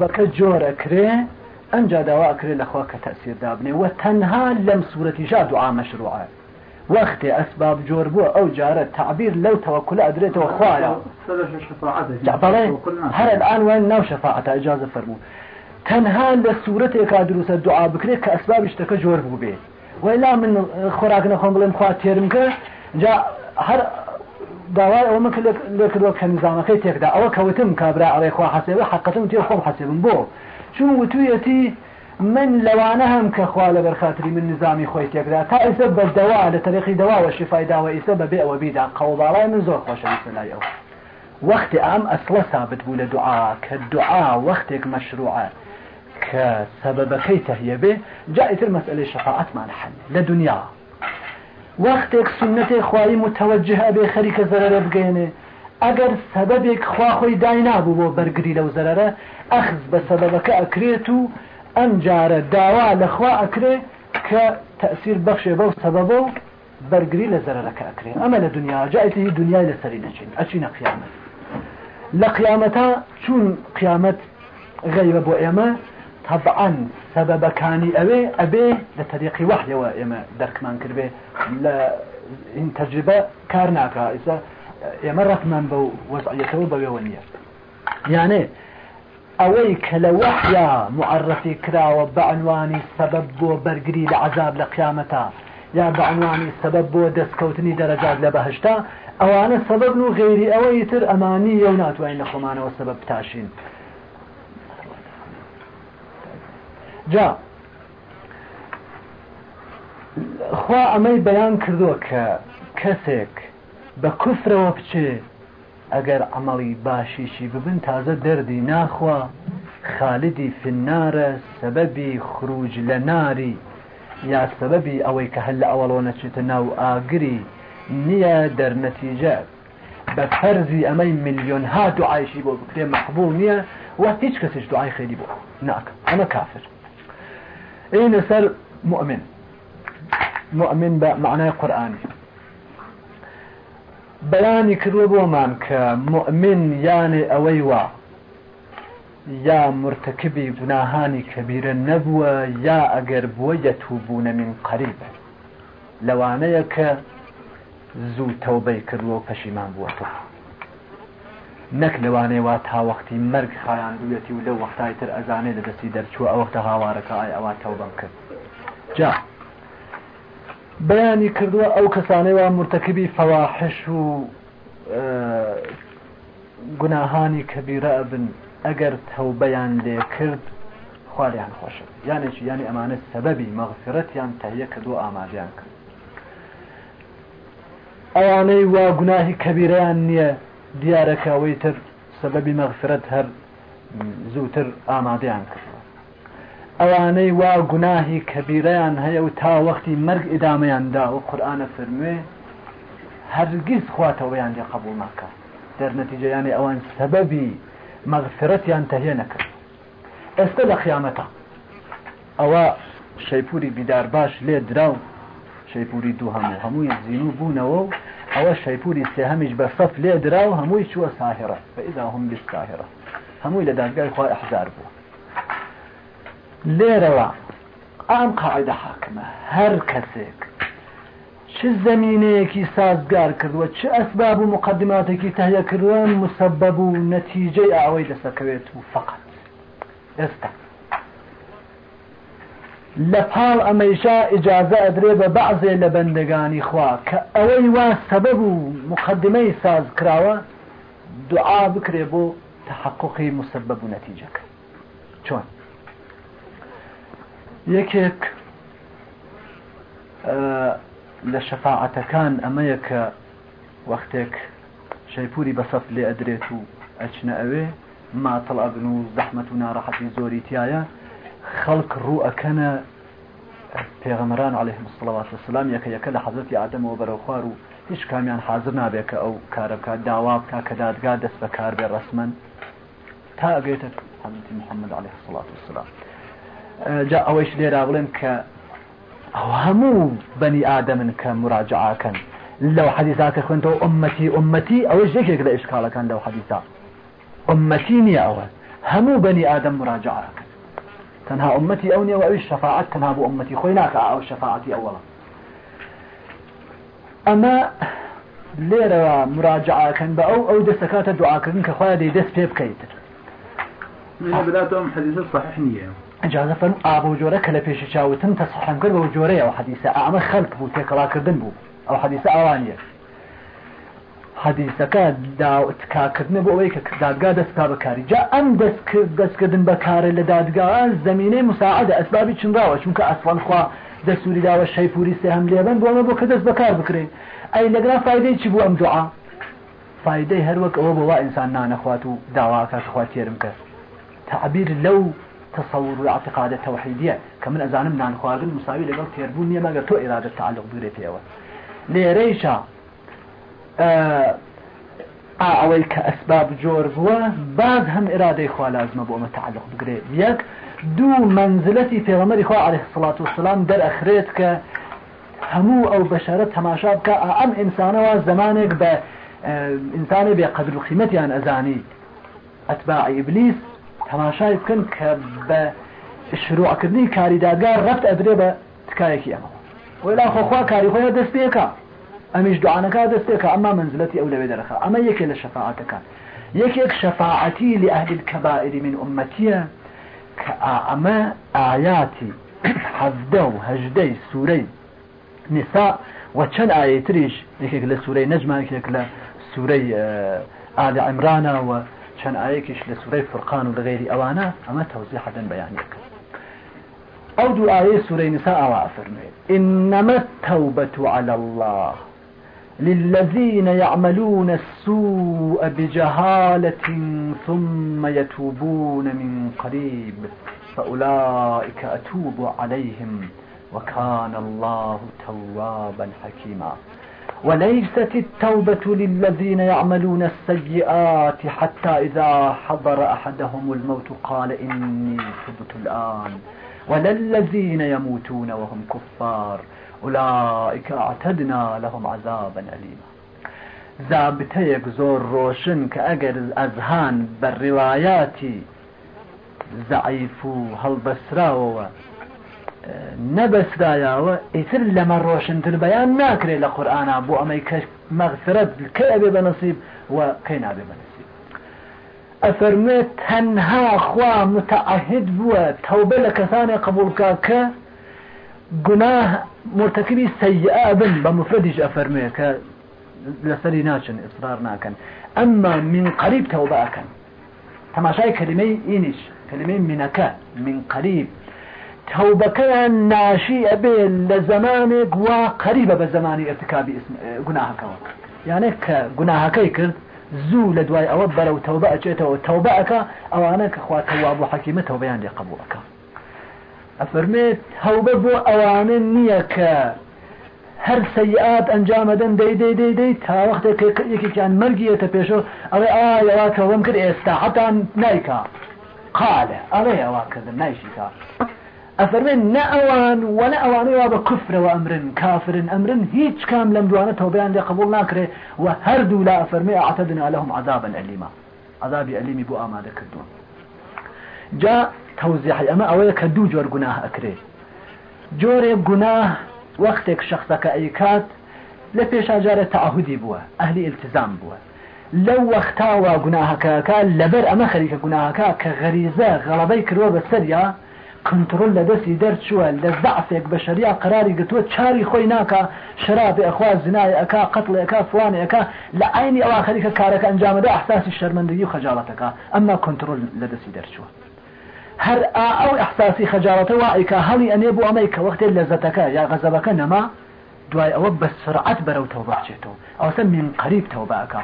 بەکە جۆرەکرێ ئەنج داواکرێ لەخوا کە تەسیر دابنێ. و تەنها لەم سوورەتیژا دوعا مەشروعە. وەختێ ئەسباب جۆر بووە ئەو جارە تعبیر لەو تەوەکل ئەدرێتەوە خوارە. بەڵێ هەر الآن وين ناو شەفاعەتە ئجازە فەرموو. تەنها لە سوورەتێکا دروستە دوعا بکرێت کە ئەسبابی شتەکە جۆر بوو بێ. من خۆراک نەخۆم بڵێم خوا تێرم جا هەر داوای ئەومە لێکردەوە کە نظامەکەی تێکدا. ئەوە کەوتم کابرا ئەڵێخوا حسێبە حقەتم تێ خۆم حسێبم بۆ چون وتویەتی من لەوانە هەم کە خوا لە بەرخاتری من نظامی خۆی تێکدا تا ئێستا دەوا لە تەرەخی دەواوە شفای داوە ئێستا بەبێ ئەوە بیدا. قەوڵاڵای من زۆر خۆشەویستە لای ئەو. وەختی ئەم ئەسڵە ثابت بوو لە دوعا کە دوعا وەختێک مەشروعە کە سەبەبەکەی تەهیە بێ. جائتر مەسئلەی شفاعتمان حل لە دنیا. وەختێک سنتێ خوای متوجه ئەبێ خەریکە زەرەرە بگەێنێ ئەگەر سەبەبێک خوا خۆی دای نابوو بۆ بەرگری لەو زەرەرە ئەخز بە سەبەبەکە ئەکرێت و ئەم جارە داوا لەخوا ئەکرێ کە تەسیر بەخشێ بەو سەبەبە و بەرگری لە زەرەرەکە ئەکرێ. ئەمە لە دنیا جایتی دنیای لەسەری نەچین. ئەچینە قیامەت. لە قیامەتا چون قیامەت غەیبە بۆ ئێمە طبعا سەبەبەکانی ئەوێ ئەبێ لە تەریقی وحیەوە ئێمە دەرکمان کردبێ لە این تەجربە کار ناکە ئێستا ئێمە ڕەتمان بە وەزعەتەوە بەوێەوە نییە یانێ ئەوەی کە لە وەحیا معرفی کراوە بەعنوانی سەبەب بۆ بەرگری لە عذاب لە قیامەتا یا بەعنوانی سەبەب بۆ دەستکەوتنی دەرەجات لە بەهشتا ئەوانە سەبەب و غێری ئەوەی تر ئەمانی یو ناتوانین لە تاشین جا. خوا ئەمەی بەیان کردووە کە کەسێک بە کوفرەوە بچێ ئەگەر عملی باشیشی ببن تازە دەردی ناخوا خالدی فنارە سەبەبی خروج لە ناری یا سەبەبی ئەوەی کە هەل لە ئەوەڵۆ نەچێتە ناو ئاگری نییە دەرنەتیجە بە فەرزی ئەمەی میلیۆن ها دوعایشی بۆ بکرێ مەقبول نییە و هیچ کەسش دوعای خێری بۆ ناکە. ئەمە کافر. ئینە سەر مؤمن؟ مؤمن بە معنای قورآانی بەیانی کردوە بۆمان کە مؤمن یانێ ئەوەی وا یا مرتکبی گوناهانی کەبیرە نەبووە یا ئەگەر بووە یەتوبوونە من قەریب لەوانەیە کە زوو تەوبەی کردووە و پەشیمان بووەتەوە نەک لەوانەیە وا تاوەختی مەرگ خایان دوێتی و لە وەختای تر ئەزانێ لە دەستی دەرچووە ئەوەختە هاوارەکە ئای ئەوە تەوبەم کرد. جا. بەیانی کردووە ئەو کەسانەی وا مرتکبی فەواحش و گوناهانی کەبیرە بن ئەگەر تەوبەیان لێ کرد خوالیان خۆشە یانێکی ینی ئەمانە سەبەبی مەغفرەتیان تەهیە کردو ئامادەیان کرد. ئەوانەی وا گوناهی کەبیرەیان نییە. دیارەکەوەی تر سەبەبی مەغفرەت هەر زووتر ئامادەیان کردوە ئەوانەی وا گوناهی کەبیرەیان هەیە و تا وەختی مەرگ ئیدامەیاندا و قورآانە فرموێ هەرگیز خواتەوەیان لێ قبول ناکە دەرنەتیجەیانی ئەوان سەبەبی مەغفرەتیان تەهێ نەکرد. ئێستا لە خیامەتە ئەوە شەیپوری بیدار باش لێ دراو شەیپوری دوو هەموو هەمووی زیینو بوونەوە و ئەوە شەیپوری سێهەمیش بە سەف لێ درا و هەمووی چووە ساهرە بەئیدا هم بیستاهرە هەمووی لە دادگای خوا ئەحزار بوو لێرەوە ئام قاعدە حاکمە هەر کەسێک چ زمینەیەکی سازگار کردووە چه ئەسباب و مقدماتێکی تهیە کردووە مسبب و نەتیجەی ئەوەی دەسەکەوێت و فقط. ئێستا لە پاڵ ئەمەیشا ئجازە ئەدرێ بە بەعزێ لە بەندەگانی خوا. کە ئەوەی وا سەبەب و مقدمەی ساز کراوە دوعا بکرێ بۆ تحققی مسبب و نەتیجەکە چۆن؟ یەکێک لە شەفاعەتەکان ئەمەیە کە وەختێک شەیپوری بەسەف لێ ئەدرێت و ئەچنە ئەوێ ماتەڵ ئەبن و زەحمت و ناڕەحەتی زۆری تایە. خەڵک ڕوو ئەکەنە پێغەمەران عليه مسلڵات وسلام یەکە یەکە لە حەزەتی ئادەمەوە بەرەو خوار و هیچ کامیان حاضر نابێت کە ئەو کارە بکات داوا بکە کە دادگا دەست بە کار بێ ڕسمن تا ئەگەێتە حەزەتی محەممەد عليه الصلاة والسلام جا ئەوەیش لێرا بڵێن کە ئەو هەموو بەنی ئادەمن کە مراجعاکەن. لەو حەدیثاکە خوێنەوە ئومەتی ئومەتی ئەوە یەکێک لە ئشکالەکان لەو حەدیثا. ئومەتی نییە ئەوە. همو بني تنها أمتي أوني وأي الشفاعة تنها بو أمتي. خويناك أو شفاعتي أولا. أما ليرة مراجعة كان بأو أو دستكات الدعاء كان كخوايا دي دست بيب كيت. من بداتهم حديث صحيح نية. إجازة فن أبو جورة كلا بيش شاوتن تصحن كل أبو جورة أو حديثة أعمى خلق بو تكلا كردن بو أو حديثة أوانية. حەدیسەکە تکاکردن بۆ ئەوەی کە دادگا دەستکا بەکاری. جا ئەم دەستکردن بەکارە لە دادگا زمینەی مساعدە ئەسبابی چنراوە چونکە ئەسوان خوا دەسووری داوە شەیپوری سێ هەم لێبن بۆمە بۆ کە دەست بەکار بکرێن ئەی لەگرا فیدەی چی بوو ئەم دوعا فیدەی هەروەک ئەوە بۆ وا ئینسان نانەخوات و داواکە خوا تێرم کرد. تعبیر لەو تصور اعتقاد توحيدية كمن أزانم نان خواردن مساوي لقل تيربون نيما قال تو إرادة تعلق دوري فيها ليريشا ئەوەی کە ئەسباب جۆر بووە باز هەم ئێرادەی خوا لازمە بۆ ئەمە تعلق بگرێت. یەک دوو منزلەتی پێغەمەری خوا عليه الصلاة والسلام دەرئەخرێت کە هەموو ئەو بەشارە تەماشا بکە ئەم ئینسانەوە زمانێک بە ئینسانی بێ قدر و قیمەتیان ئەزانی. ئەتباع ئیبلیس تەماشای بکەن کە بە شروعکردنی کاریداگار ڕفت ئەدرێ بە تکایەکی ئەمە. ولا خۆخوا کاری خۆیان دەست دوعانەکە دەستێکە ئەمە منزلەتی ئەو لەوێ دەرەخە ئەمە یەکێ لە شەفاعەتەکە یەکێک شەفاعەتی لأهل الكبائر من أمتية كأما آياتي حفدة وهجدي سوري نساء وچەند ئاەتریش یەکێک لە سوورەی نەجمان یەک لە سوورەی ئالی عمرانە و چەند ئاەکیش لە سوورەی فرقان و لەغێری ئەوانە ئەمە تەوزی حدن بەیانەکە ئەو دوو ئاەی سوورەی نساء فەرمێ إنما التوبة على الله. للذين يعملون السوء بجهالة ثم يتوبون من قريب فأولئك أتوب عليهم وكان الله توابا حكيما. وليست التوبة للذين يعملون السيئات حتى إذا حضر أحدهم الموت قال إني تبت الآن. ولا الذين يموتون وهم كفار. أولئك أعتدنا لهم عذابا أليما. زابتەیەک زۆر ڕۆشن کە ئەگەر ئەزهان بە ڕێوایاتی زعیف و هەڵبەسراوەوە نەبەسرایەوە ئیتر لەمە ڕۆشنتر بەیان ناکرێت لە قورآنا بۆ ئەمەی کە مەغفرەت کە ئەبێ بە نصیب و کەی نابێ خوا متعهد بووە تەوبە لە کەسانی قبولکە کە گناه مرتكبي سيئة بن بمفردش أفرمي لسري ناشن إصرار ناكن أما من قريب توبة أكن تماشاي كلمة إنش كلمة منك من قريب توبة كان ناشي أبي لزمانك وقريبة بزمان ارتكاب اسم جناهك يعني كجناهك يكرد زو لدواي أو برو توبة أجيته وتوبة أكا أو أنا كخوا تواب حكيمة توبة يعني قبولك ئەفرمێت هەوبە بۆ ئەوانە نییە کە هەر سەیئات ئەنجامەدەن دەیدەی دەیدەی تا وەختێک یەکێکیان مەرگیەتە پێشەوە ئەڵێ ئاوا کەوەم کرد ئێستا حتان نیکا قالە ئەڵێ ئەواکردن نایشیتا ئەفەرمێن نە ئەوان وەنە ئەوانەی وا بە کوفرەوە ئەمرن کافرن ئەمرن هیچ کام لەم دوانە تۆبیان لێ قبول ناکرێ و هەردوو لا ئەفەرمێ عتدنا لهم عذابا ئەلیما. عذابی ئەلیمی بۆ ئامادە کردوون جا تەوزیحی ئەمە ئەوەیە کە دوو جۆر گوناه ئەکرێ جۆرێک گوناه وەختێک شخصەکە ئەیکات لە پێشاجارە تەعهودی بووە ئەهلی التزام بووە. لەو وەختاوە گوناهەکەەکە لەبەر ئەمە خەریکە گوناهەکە کە غەریزە غەڵەبەی کردوە بەسەریا کنترل لە دەستی دەرچووە لە زعفێک بە شەریا قراری گتووە چاری خۆی ناکە شرابی ئەخوا زنای ئەک قتڵ ئەک فوانی ئەەکە لە عینی ئەوە خەریکە کارەکە ئەنجامەدا ئەحساسی شەرمەندگی و خەجاڵەتەکە. ئەمما کنترل لە دەستی دەرچووە. هەر ئەو احساسی خەجارەتەوە ئیکا هەڵی ئەنێ بۆ ئەمەی کە وەختێ لەزەتەکە یا غەزەبەکە نەما دوای ئەوە بە سرعت بەرەو تەوباچێتەوە ئەوسە من قریب تەوباکە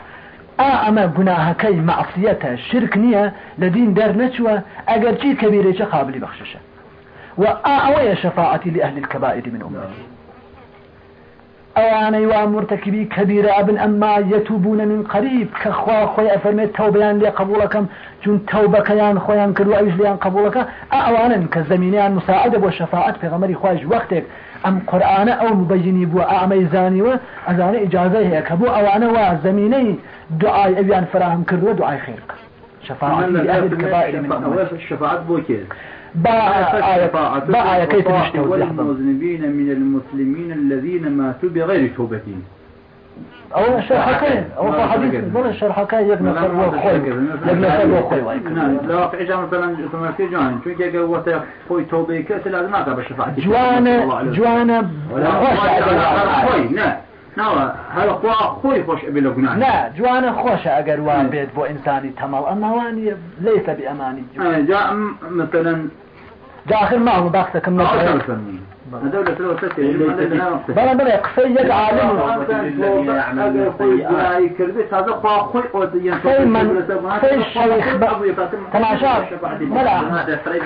ئا ئەمە گوناهەکەی معسیەتە شرک نییە لە دین دەر نەچووە ئەگەر چی کەبیرێکە قابلی بەخششە. و ئا ئەوەیە شەفاعەتی لأهل الكبائر من أمتي. ئەوانەی وا مرتكبی کەبیرە ئەبن ئەمما یەتوبوونە من قریب کە خوا خۆی ئەفەرمێت تەوبیان لێ قبولەکەم چون تەوبەکەیان خۆیان کردو ئەوش لیان قبولەکە ئەوانن کە زمینیان مساعدە بۆ شەفاعت پێغەمەری خوش وەختێک ئەم قورآانە ئەو مبەجنی بووە ئامەی زانیوە ئەزانە ئیجاازە هەیە کە بۆ ئەوانە وا زمینەی دوعای ئەویان فراهم کردووە دوعای خێرکە شفاعة لأهل الكبائر من أمتي الشفاعة بوكيل با آية با آية كيف نشتوي والمذنبين من المسلمين الذين ماتوا بغير توبة أو الشرحكين. أو في حديث ضل الشرحكين يبنى خلوه خوي يبنى خلوه خوي نعم. لا واقع جامع مثلا كما في جوان شو كي قوة خوي توبة كأس لازم قبل شفاعة جوانا جوانا خوي نعم خۆی خۆش بێ لە گوناه نا جوانە خۆشە ئەگەر وان بێت بۆ ئینسانی تەمەڵ ئەماوانی لەیسە بی ئەمانی جا مثلا داخل معه بلا بلا قصي يد عالم. قصي من قصي الشيخ تماشا بلا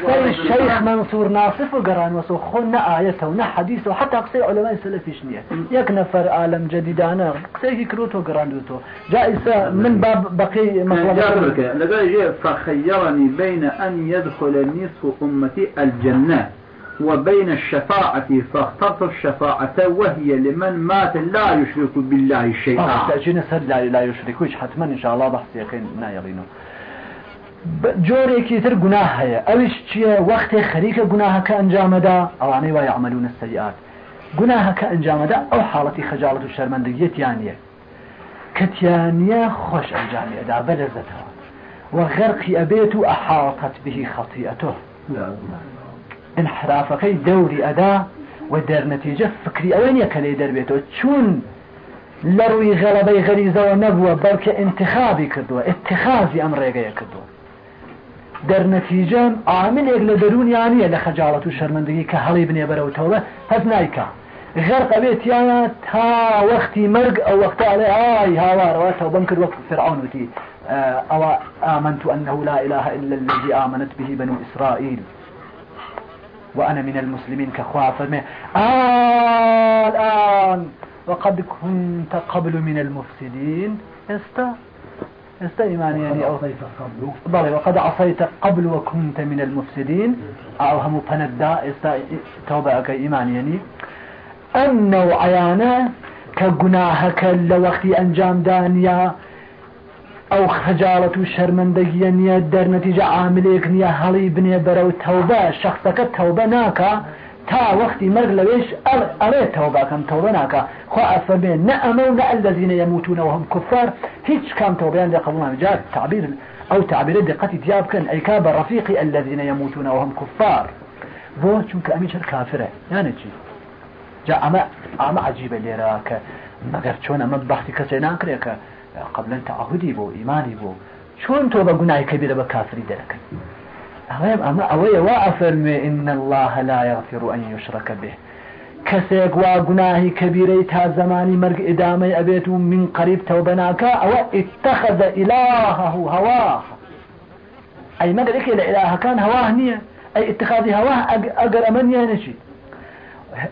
قصي الشيخ منصور ناصف وقران وسو خلنا آيته ونا حديثه حتى قصي علماء السلف شنية يك نفر عالم جديدانا قصي كروتو قران دوتو. جائزة من باب بقي مطلبة لقال فخيرني بين أن يدخل نصف أمتي الجنة. وبين الشفاعة فاخترت الشفاعة وهي لمن مات لا يشرك بالله شيئا. تأجينا سر لا, لا يشركوش حتما إن شاء الله بحث يقين نايرينو جورێکی تر گوناه هەیە ئەوش چییە وەختێ خەریکە گوناهەکە ئەنجامەدا ئەوانەی وای عملون السيئات. گوناهەکە ئەنجامەدا ئەو حاڵەتی خەجاڵت و شەرمەندگیەتیانە کەتیانە خۆش ئەنجامیەدا بەلەزەتەوە وغەرقی ئەبێت و ئەحاڵقت بهی خەڵتیئەتۆ انحرافەکەی دەوری ئەدا و دەرنەتیجە فکری ئەوە نییە کە لێ دەربێتەوە چون لە ڕووی غەڵەبەی غەریزەوە نەبووە بەڵکە انتخابی کردووە اتخازی ئەم ڕێگەیە کردووە دەرنەتیجەم ئامنێک لە دەرونیانە لە خەجاڵەت و شەرمندگی کە هەڵی بنێ هەز نایکە غەر قەبێتیانە تا وەختی مرگ ئەو وەختاڵێ ئای هاوارەوە تەوبەم کرد وەک فرعون وتی. أو آمنت أنه لا إله إلا الذي آمنت به بنو إسرائيل. وأنا من المسلمين كخوافة. آه الآن وقد كنت قبل من المفسدين. استا استا إيماني يعني أو بلى وقد عصيت قبل وكنت من المفسدين. أو هم فندا. استا توبة إيماني يعني. أنه عيانا كجناهك لوقت أنجام دانيا. ئەو خەجاڵەت و شەرمەندەگیە نییە دەرنەتیجە عاملێک نییە هەڵی بنێ بەرەو تەوبە شخصەکە تەوبە ناکە تا وەختی مەرگ لەوێش ئەڵێ تەوباکەم تەوبە ناکە خوا ئەفەبێ نە ئەمە و نە الذين يموتونەوە هم كفار هیچ کام تەوبیان قبول جات. تعبیر ئەو تعبیرە دقەتی تیا بکەن ئەیکا بە ڕفیقی الذين يموتونەوە هم كفار بۆ چونکە ئەمی چەر کافرە یانە چی؟ جا ئەمە ئەمە عجیبە لێرە کە مەگەر چۆن ئەمە بەختی کەسێ کە قبلا تعهدي بو إيماني بو شون توبة قناعي كبيرة بكافري درك أما أما أوي وأفرمي إن الله لا يغفر أن يشرك به. كسيك وقناهي كبيرة تا زماني مرق إدامي أبيت من قريب توبناك أو اتخذ إلهه هواه. أي ما قال إلا إله كان هواه نية أي اتخاذي هواه أقر أمنية نشي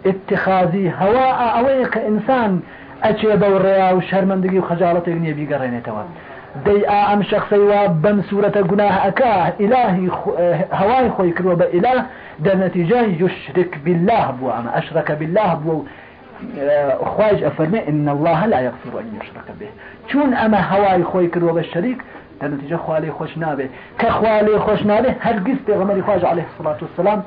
اتخاذي هواء أويك إنسان ئەچێ بەو ڕێیا و شەرمەندگی و خەجاڵەتێک نییە بیگەڕێنێتەوە دەی ئەم شخصی وا بەم سوورەتە گوناه ئەکا ئیلاهی هەوای خۆی کردوە بە ئیلا دەرنەتیجە یشرک بالله بوو ئەمە ئەشرەکە بالله بوو خواج ئەفەرمێ إن الله لا يغفر أن يشرك به. چون خۆی کردوە بە شەریک دەنتیجە خوالی خۆش نابێ کە خوالی خۆش نابێ هەرگیز پێغەمەری خواج عليه الصلاة والسلام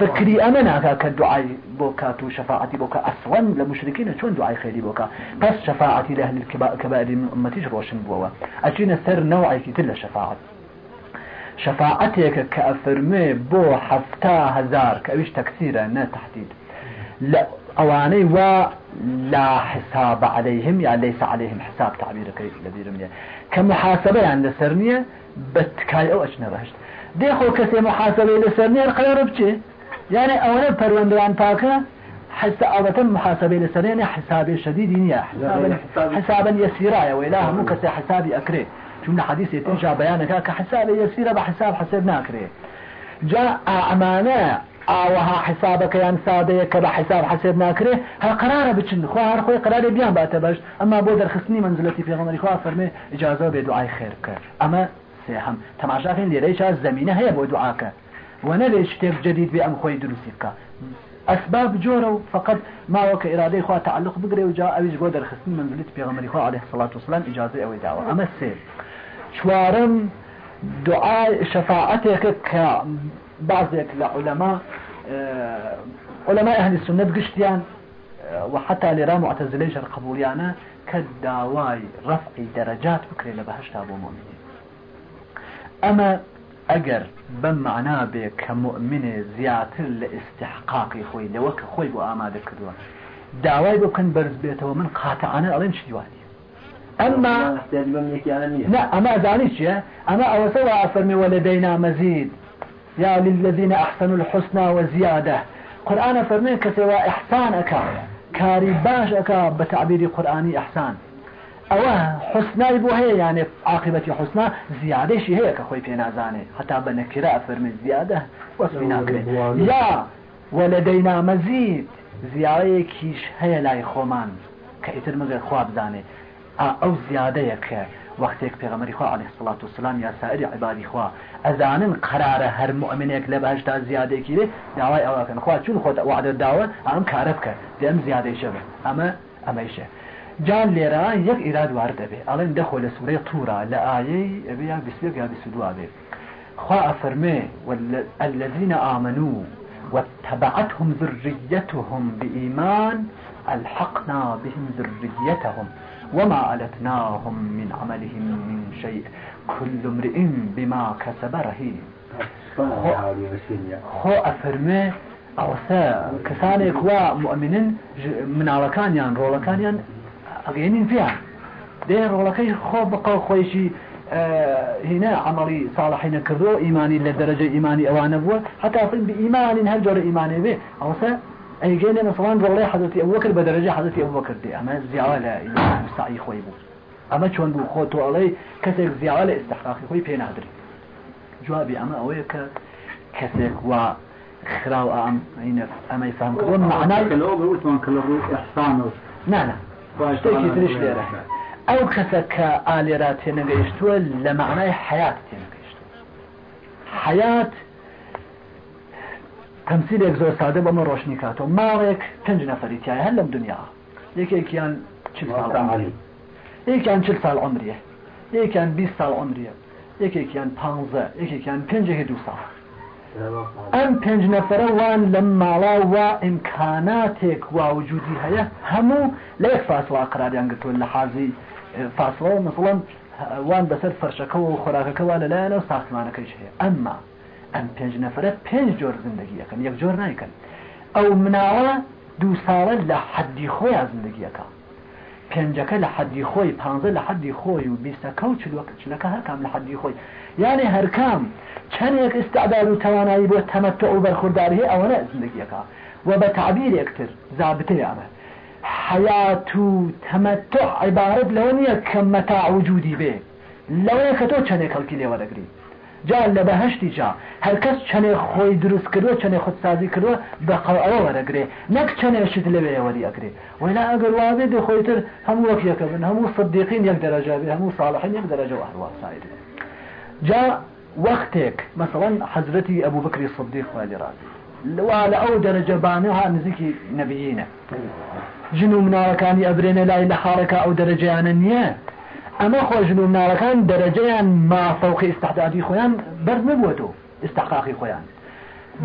فكري ناكا كدعاء بوكا تو شفاعتي بوكا. أصلا لمشركين شون دعاء خيري بوكا. بس شفاعتي لأهل الكبائر من أمتي روشن بوا أجينا سر نوعي في تل شفاعة شفاعتك كأفرمي بو حفتا هزار كأويش تكسيرا نا تحديد. لا أواني و لا حساب عليهم يعني ليس عليهم حساب تعبيرك الذي رمي. كمحاسبة يعني لسرنية بتكاي أو أجنبهشت دێخۆ کەسێ محاسبەی لەسەر نێر قەرە بچێ یعنی ئەوەنە پەروەندەوان پاکە حتى أبدا محاسبة لسرين حساب شديد يا حسابا يسيرا يا ويلا مو كسي حسابي أكري. شو حديث يتنشى بيانك كحساب يسيرا بحساب حسابنا أكري جاء أعمانا ئاوەها حسابەکەیان سادەیە کە بە حساب حسێب ناکرێ هە قرارە بچن خوار خۆی قرارێ بیان باتە بەش ئەمما بۆ دەرخستنی منزلەتی پێغەمەری خوا فەرمێ ئجازە بێ دوعای خێر کرد ئەمە سێهم تەماشاکەین لێرەیش زمینە هەیە بۆ دوعاکە وەنەرێ شتێک جدید بێ ئەم خۆی دروستی بکە أسباب جورة فقط ما وك إرادة إخوة تعلق بقري وجاء أبيج قدر درخستن من في غمر إخوة عليه الصلاة والسلام إجازة أو دعوة. أما السير شوارم دعاء شفاعتك كبعضك لعلماء آه، علماء أهل السنة قشتيان آه، وحتى لرا معتزليش القبوليانا كداواي رفع درجات بكري لبهشتا أبو مؤمنين. أما أجر بمعنى بك كمؤمن زياتر لاستحقاقي خوي لوك خوي بو آمادة كدوا داواي بكن برز بيته ومن قاطعنا ألين شدواني أما لا أما زانيش أما أو سوى أفرمي ولدينا مزيد. يا للذين أحسنوا الحسنى وزيادة. قرآن فرمي كسوى إحسانك. كاري باش أكا بتعبير قرآني ئەوە حسنای بۆ هەیە یانێ عاقبەتی حسنا زیادەشی هەیە کە خۆی پێنازانێ. هەتا بە نەکرا فەرمی زیادە وەسمی ناکرێت یا وە لە دەینامەزیید زیایەکیش هەیە لای خۆمان کە ئیتر مزێت خوا بزانێ. ئەو زیادەیە کە وەختێک پێغەمەری خوا علی سڵات و سلام یا سائری عیبادی خوا ئەزانن قرارە هەر مؤمنێک لە باشدا زیادێکی لێ داوای ئەوەکەن خوا چون خۆت وعدە داوە ئەم کارە بکە دێم زیادەی شەبێ ئەمە ئەمەیشە. جان لێرە یەک ئیراد وار دەبێ ئەڵێن دەخۆ لە سوورەی توورا لە ئایەی ئەبێ یا بیسێک یا بیسودوا بێ خوا ئەفەرمێ الذين آمنوا واتبعتهم ذريتهم بإيمان ألحقنا بهم ذريتهم وما ألتناهم من عملهم من شيء. كل امرئ بما كسب رهين. خو أفرمي أو سا كسانك ومؤمنين من على فيها. دين رولا كي خو بقى خويشي هنا عملي صالحين كردو إيماني لدرجة إيماني أوان بوا حتى أصيب بإيمان هل جور إيماني به أو سا أي جينا مثلا والله حضرتي أبو بكر بدرجة حضرتي أبو بكر دي. أما زيارة لا إيمان مستعي خوي بو أما شون بو خوتو علي كسك زيارة استحقاقي خوي بين أدري جوابي أما أويك كسك و خراو أم هنا أما يفهم كردو معناه كلو بقول كلو إحسان. لا لا اشتكي تريش ليه ئەو کەسە کە ئالێرا تێنەگەیشتووە لە معنای حیات تێنەگەیشت حیات تەمسیلێک زۆر سادە بەمە ڕۆشنی کاتەوە ماڵێک پێنج نەفەری تایە هەر لەم دنیا یەکێکیان یەکیان چل ساڵ عمریە یەکیان 20 ساڵ عمریە یەکێکیان پ یەکێکیان پێنجێکی دو ساڵ ئەم پێنج نەفرە وان لەم ماڵا وا ئیمکاناتێک واوجودی هەیە هەموو لە یەک فاسوا قراریان گرتوون لە حازی فاصلەوە مثڵەن وان بەسەر فەرشەکەەوە و خۆراکەکەوا لەلایەنەوە ساختمانەکەیش هەیە ئەمما ئەم پێنج نەفرە پێنج جۆر زندگیەکەن یەک جۆر نایکەن. ئەو مناوە دوو ساڵە لە حەدی خۆیان زندگیەکە. پێنجەکە لە حەدی خۆی پانزە لە حەدی خۆی و بیستەکە و چلەکە هەرکام لە حەدی خۆی. یعنی هەرکام چەندێک استعداد و توانایی بۆ تەمەتە و بەرخورداری ئەوەنە زندگیەکە. و بە تعبیرێکتر زابتەی ئەمە حياة تمتع عبارة لونية كمتاع وجودي به لونية كتو چنه خلقي لي ورقري جا لبهشتي جا لە بەهشتی جا. هەرکەس چەنێ خۆی دروست کردووە چەنێ خودسازی کردووە بەقەوەوە وەرەگرێ. نەک چەنێشت لەوێ وەری ئەگرێ. ولا ئەگەر وابێ دێ خۆیتر هەموو وەک یەکە بن هەموو صدیقین یەک دەرەجا بێ هەموو ساڵحین یەک دەرەجە و هەروە سایر. جا وەختێک مەسەڵەن حەزرەتی ئەبوو بکری صدیق خوالی ڕازی لەوا لە ئەو دەرەجەبانەها نزیکی نەبیینە. ژن و مناوەکانی ئەبرێنە لای لە حارەکە ئەو دەرەجیانە نییە. ئەمە خۆ ژن و مناڵەکان دەرەجەیان مافەوقی استحدادی خۆیان بەر نبووەتەوە استحقاقی خۆیان.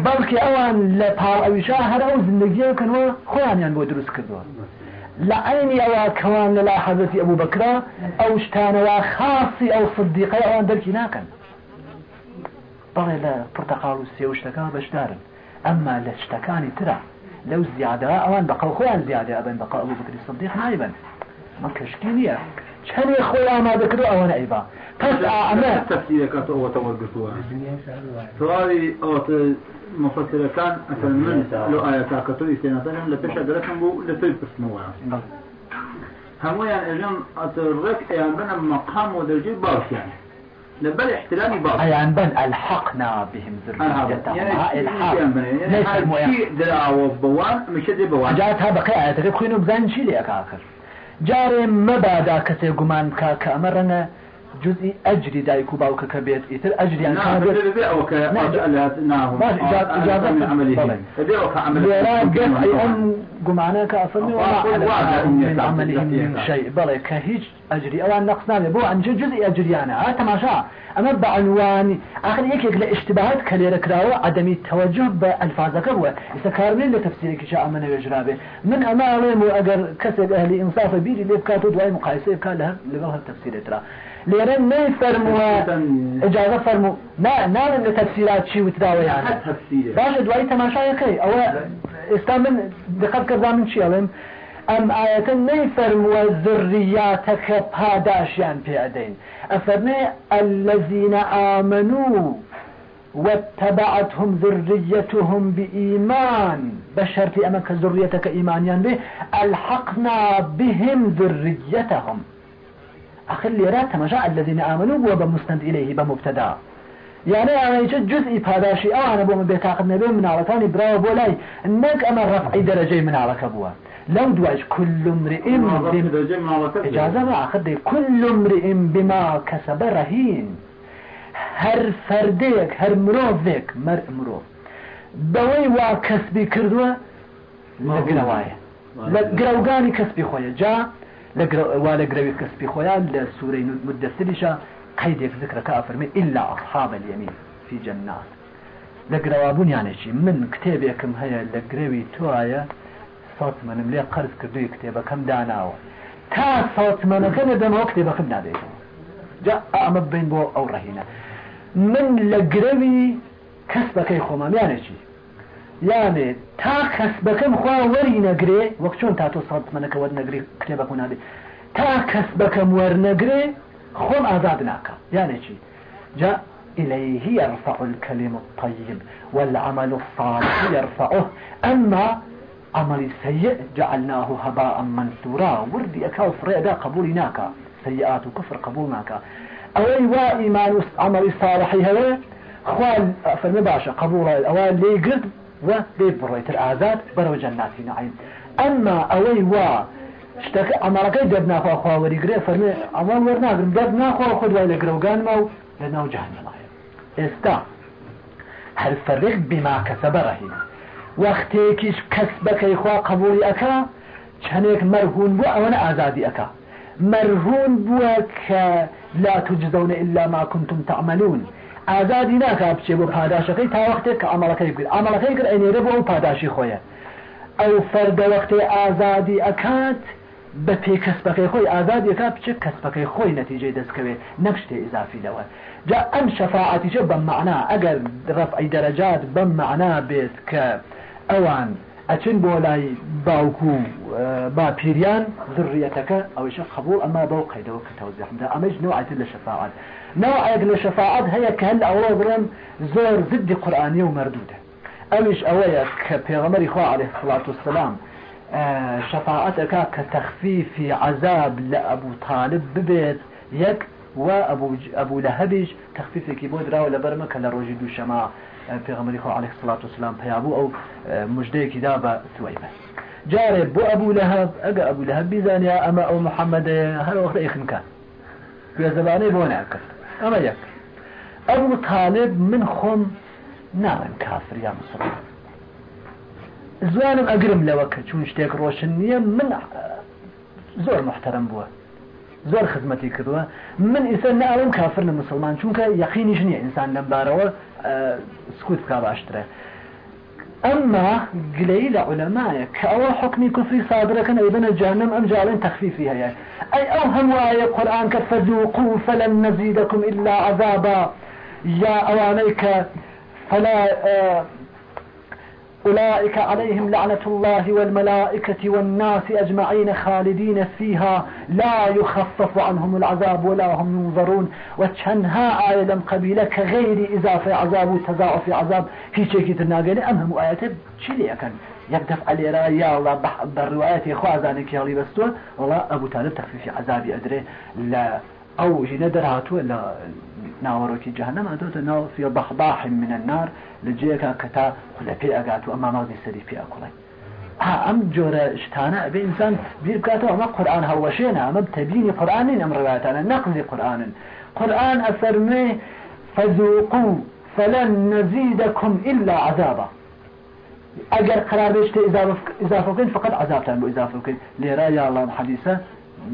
بەڵکی ئەوان لە پاڵ ئەویشا هەر ئەو زندگیەکەنەوە خۆیانیان بۆ دروست کردووە. لە عینی ئەوە کەوان لە لا حەزەتی ئەبوو بکرا ئەو شتانەوە خاصی ئەو صدیقی ئەوان دەرکی ناکەن. بەڵێ لە پرتەقاڵ و سێ شتەکان بەشدارن. ئەمما لە ترە لو زيادة اوان بقى خوان زيادة ابن بقى ابو بكر الصديق نايبا ما كشكينية كان ما ذكروا آوان ايبا بس اعمى تفسير كانت هو توقفوا سؤالي أو مفسر كان مثلا من لو آيات كتب استنادهم لبش درسهم بو لتوي بسموا هم يعني اجن اترك يعني بنا مقام ودرجة باش يعني لبل احتلامي بعض أي عن بل ألحقنا بهم ذريتهم يعني الحق. ليس المهم دلع وبوان مش دي بوان جاتها بقي آيات تخوينو بزان شي لي أكاكر جاري مبادا كسي قمان كاكا أمرنا جزئی ئەجری دایک و باوکەکە بێت. ئیتر ئەجریان ئەم گومانەکە ئەفرمی من عملهم من شيء بەڵێ کە هیچ ئەجری ئەوان نەقص نابێ بۆ ئەنج جزئی ئەجریانە ها تەماشا ئەمە بەعنوانی آخر یەکێک لە اشتباهات کە لێرە کراوە عدەمی تەوەجه بە ئەلفازەکە بووە ئێستا کارمێن لە تەفسیرێکی چا ئەمە نەوێژرابێ من ئەمە ئەڵێم و ئەگەر کەسێک ئەهلی ئینسافە بیری لێ بکات و دوای مقایسە بکات لە لەگەڵ هەر تەفسیرێترا لێرە نەیفەرمووە ئجازە فەرمو ناڵێن لە تەفسیرات چی وتراوە یان باشە دوای تەماشایەکەی ئەوە ئێستا من دقت کەدا من چی ئەڵێم ئەم ئاەتە نەیفەرمووە ذڕیاتەکە پاداشیان پێ ئەدەین ئەفەرمێ الذين آمنوا واتبعتهم ذريتهم بإيمان. بشرت أمك ذريتك إيمانيا به. ألحقنا بهم ذريتهم. أخي اللي رات تمجاء الذين آمنوا هو بمستند إليه بمبتدا يعني أنا يجد جزء پاداشي أو أنا بوم بيتاقد نبي من على ثاني براو بولاي إنك أما رفع درجة من على كبوة لو دواج كل امرئ إجازة ما أخذ كل امرئ بما كسب رهين. هر فرديك هر مروفك مر مروف. بوي وا كسبي كردوه لقرواية لقروقاني كسبي خويا جاء وا لە گرەوی کەسپی خۆیان لە سوورەی مدەسریشە قەیدێک ذکرەکە ئەفرمێ ئللا ئەصحاب اليمین فی جەنات. لە گرەوابوونیانێکی من کتێبێکم هەیە لە گرەوی توایە سات منم لێ قرز کردووی کتێبەکەم داناوە. تا سات منەکە نەدەمەوە کتێبەکەم نادێتەوە جا ئەمە بین بۆ ئەو ڕهینە من لە گرەوی کەس بەکەی خۆمامیانێکی یانێ تا بەکەم خوا وەری نەگرێ وەک چۆن تا تۆ ساتمەنەکە وەرنەگری کتێبەکە نادێت تا کەس بەکەم وەرنەگرێ خۆم ئازاد ناکە یانێکی جا إليه يرفع الكلم الطيب والعمل الصالح يرفعه أما عمل سيء جعلناه هباء منثورا. وردي أكاو قبول ناكا سيئات وكفر قبول ناكا أوي وا إيمان عمل صالح هوا خوال فرمي باشا قبول أوان لي قرد ولي بريت الآزاد برو جنات نعيم أما أوي وا اشتك عملك دبنا خوا خوا وري قري فرمي عمل ورنا دبنا خوا خود ولا قروقان مو لناو جهنم استا هل فرق بما كسب رهينه وەختێکیش کەس بەکەی خوا قبولی ئەکا چەندێک مەرهون بووە ئەوەنە ئازادی ئەکا. مەرهون بووە کە لا تجزون إلا ما كنتم تعملون. ئازادی ناکا بچێ بۆ پاداشەکەی تا وەختێک کە ئەمەڵەکەی کرد ئەمەڵەکەی کرد ئەینێرە بۆ ئەو پاداشی خۆیە. ئەو فەردە وەختێ ئازادی ئەکات بە پێ کەسبەکەی خۆی ئازادیەکە بچێت کەسبەکەی خۆی نەتیجەی دەستکەوێت نەپشتێ ئضافی لەوە. جا ئەم شەفاعتیشە بەم معنا ئەگەر ڕفعی دەرەجات بەم معنا بێت کە ئەوان ئەچن بۆ لای باوکو با پیریان ذڕیەتەکە ئەوشە قبول ئەمە بەو قەیدەوە کە تەوزیحدا ئەمەش نوعیتر لە شەفاعات نوعێک لە شەفاعات هەیە کە هەل ئەوە بڵێن زۆر زدی قورآانی و مردودە ئەوش ئەوەیە کە پێغەمەری خوا عليه الصلاة والسلام شفاعتك كتخفيف عذاب لأبو طالب ببيت يك وأبو أبو لهبج تخفيف كيبود راو لبرمك لروجي دو شما پێغمەری خۆ عليه الصلاة والسلام پێیابوو ئەو مژدەیەکی دا بە سوەیبە جارێ بۆ ئەبوو لەهب ئەگە ئەبوو لەهب بیزانیا ئەمە ئەو محەممەدە هەر وەخت ئیخنکە پێزەبانەی بۆ ناکرد. ئەمە یەک. ئەبوو طالب من خۆم ناڵم کافر یا مسلمان. زوانم ئەگرم لەوە کە چون شتێک ڕۆشن نییە من زۆر محترم بووە. زۆر خزمەتی کردووە. من ئیسە ناڵم کافر لە مسلمان چونکە یقینیش نییە ئینسان لەم بارەوە سکوت بکا باشترە لە علەمایە کە ئەوە حکمی کوفری سادرەکەن ئەیبنە جانم ئەم جاڵێن تەخفیفی هەیە ئەی ئەو هەموایە قورآن کە فەذوقوا فلن نزيدكم إلا عذابا. ئەوانەی کە فلا أولئك عليهم لعنة الله والملائكة والناس أجمعين خالدين فيها. لا يخفف عنهم العذاب ولا هم ينظرون. وتشنها آية لم قبيلة كغير إضافة عذاب وتضاعف عذاب. في شيء تناقل أمهم آيات شلي أكن. يقدف على يا الله بالروايات خوازانك يا لي بستو والله أبو طالب تخفيف عذابي أدري. لا. أو جينا درهاتو لا ناوەڕۆکی جهنم ئەدۆتە ناو في ضحضاح من النار لە جێەکە کە تا خولە پێ ئەگات و ئەمما ماغزی سەری پێ ئەکڵی ئەم جۆرە شتانە ئەبێ ئینسان بیر بکاتەوە ئەمە قورآن هەوەشێنە ئەمە تەبینی قورآنین ئەم ڕواتانە نەقزی قورآنن أفرمي فذوقوا فلن نزيدكم إلا عذابا. اگر قرار بشته اضافه کن فقط عذابتان کن لیرا یا الله حدیثه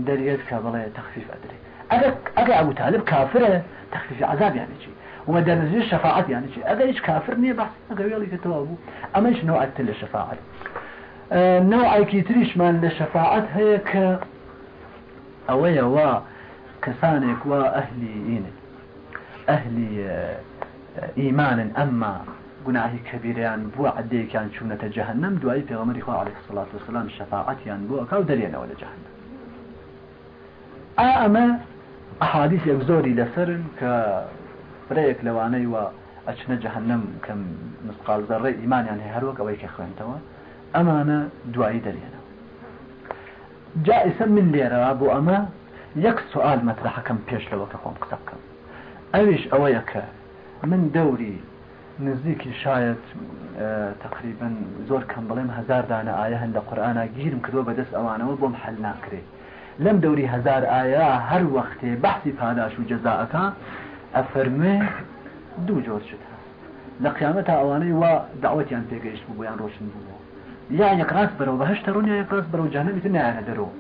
دریت که بلا تخفیف ادری اگر ابو طالب كافره تخفيف عذاب يعني شيء وما درجة الشفاعة يعني شيء اگر إيش كافر نيه بحث اگر يلي كتوابو اما إيش نوع التل الشفاعة آه نوع كيتريش من الشفاعة هيك اويا وا كسانك وا أهلي اينك أهلي آه ايمان اما گوناهی کەبیریان بووە عدەیەکیان چوونەتە جەهنم دوایی پێغەمەری خوا عليه الصلاة والسلام شفاعتیان بووە کاو دەرێنەوە لە جەهنم ئا ئەمە ئەحادیثێک زۆری لەسرن کە فرەیەک لەوانەی وە ئەچنە جەهنم کەم مسقال زەڕێ ئیمانیان هەیە هەروەک ئەوەی کە خوێنتەوە ئەمانە دوایی دەرێنەوە جائسە من لێرەوە بۆ ئەمە یەک سوال مەترحەکەم پێش لەوە کە خۆم قسە بکەم. ئەویش ئەوەیە کە من دەوری نزیکی شاید تقریبا زۆر کەم بڵێم هزار دانە ئایا هەندە قورآنا گیرم کردوە بەدەست ئەوانەوە بۆم حل ناکرێ. لەم دەوری هزار ئایا هەر وەختێ بەحسی پاداش و جەزاەکە ئەفەرمێ دوو جۆر شت هەست لە قیامەتە ئەوانەی وا داوەتیان پێگەیشت بوو بۆیان ڕۆشن بوو. یا یەکڕاست بەرەوە بەهشت ڕون یا یەکڕاست بەرەو جانەمیت نیانە دەرەوە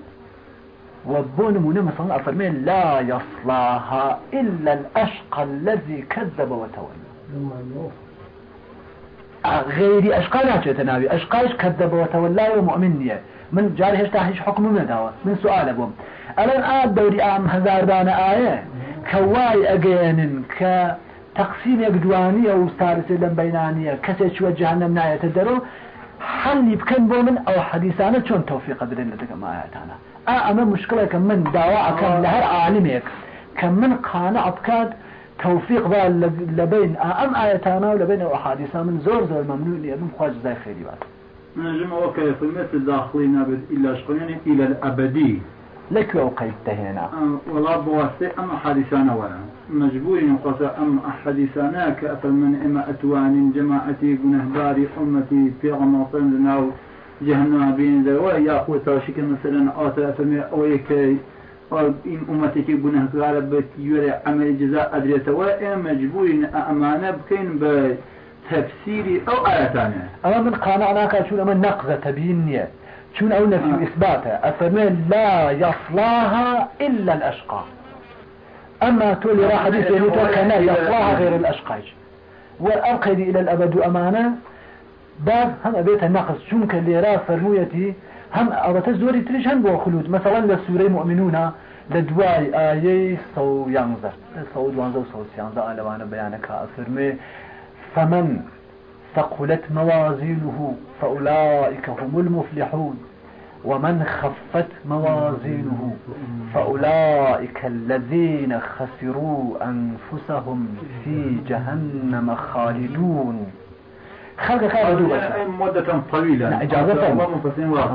وبو نمونة مثلا أفرمي لا يصلاها إلا الأشقى الذي كذب وتولى. غيري أشقى ناچێتە ناوی ئەشقاش کەدەبەوە تەوەلای و مؤمن نییە. من جار هێشتا هیچ حکم نەداوە من سوالە بووم ئەلەن ئا دەوری ئام هەزاردانە ئاە کە وای ئەگەێنن کە تەقسیمێک دوانیە و ستارسێ لەم بەینانیە کەسێک چوە جانم نایەتە دەرۆ حەلی بکەن بۆ من ئەو حەدیسانە چۆن تەوفیق درێن لە دەگەم ئاەتانە ئا ئەمە مشکلێکە من داوا ئەەکەم لە هەر عالمێک کە من قانە توفيق با لبين أم آياتانا ولبين احاديثا من زور زور ممنون من خواج زي خيري بعد نجم أوكي في المثل داخلين ابد إلا شقنين إلى الأبدي. لك لو قيدت هنا؟ والله بواسطة أم حديثانا ولا. مجبور ينقص أم حديثانا كأفل من إما أتوان جماعتي باري أمتي في غمصن أو جهنم بين ذا. ويا أخوة تاشك مثلا آتا أفل أويكي این ئومەتێکی گونەهکارە بە یوێرە ئەمەری جزا ئەدرێتەوە ئێمە مەجبورین ئەمانە بکەین بە تفسيري أو آياتانه أما من قانع ناكا شون أما نقزة تبين نية. شون أو نفي آه. إثباته. أفرمين لا يصلاها إلا الأشقى. أما تولي راح حديث كان يصلاها غير الأشقى والأرقى إلى الأبد أمانة. باب هم أبيت النقص شون كاللي را فرمويتي. هم أبتش زوري تريش هم بو خلود مثلا لسورة مؤمنون. لدواي آية سو يانزر سو دوانزر سو سيانزر ألوانا بيانك. أفرمي. فمن ثقلت موازينه فأولئك هم المفلحون. ومن خفت موازينه فأولئك الذين خسروا أنفسهم في جهنم خالدون. خلق خلق دو بس مدة طويلة. إجازة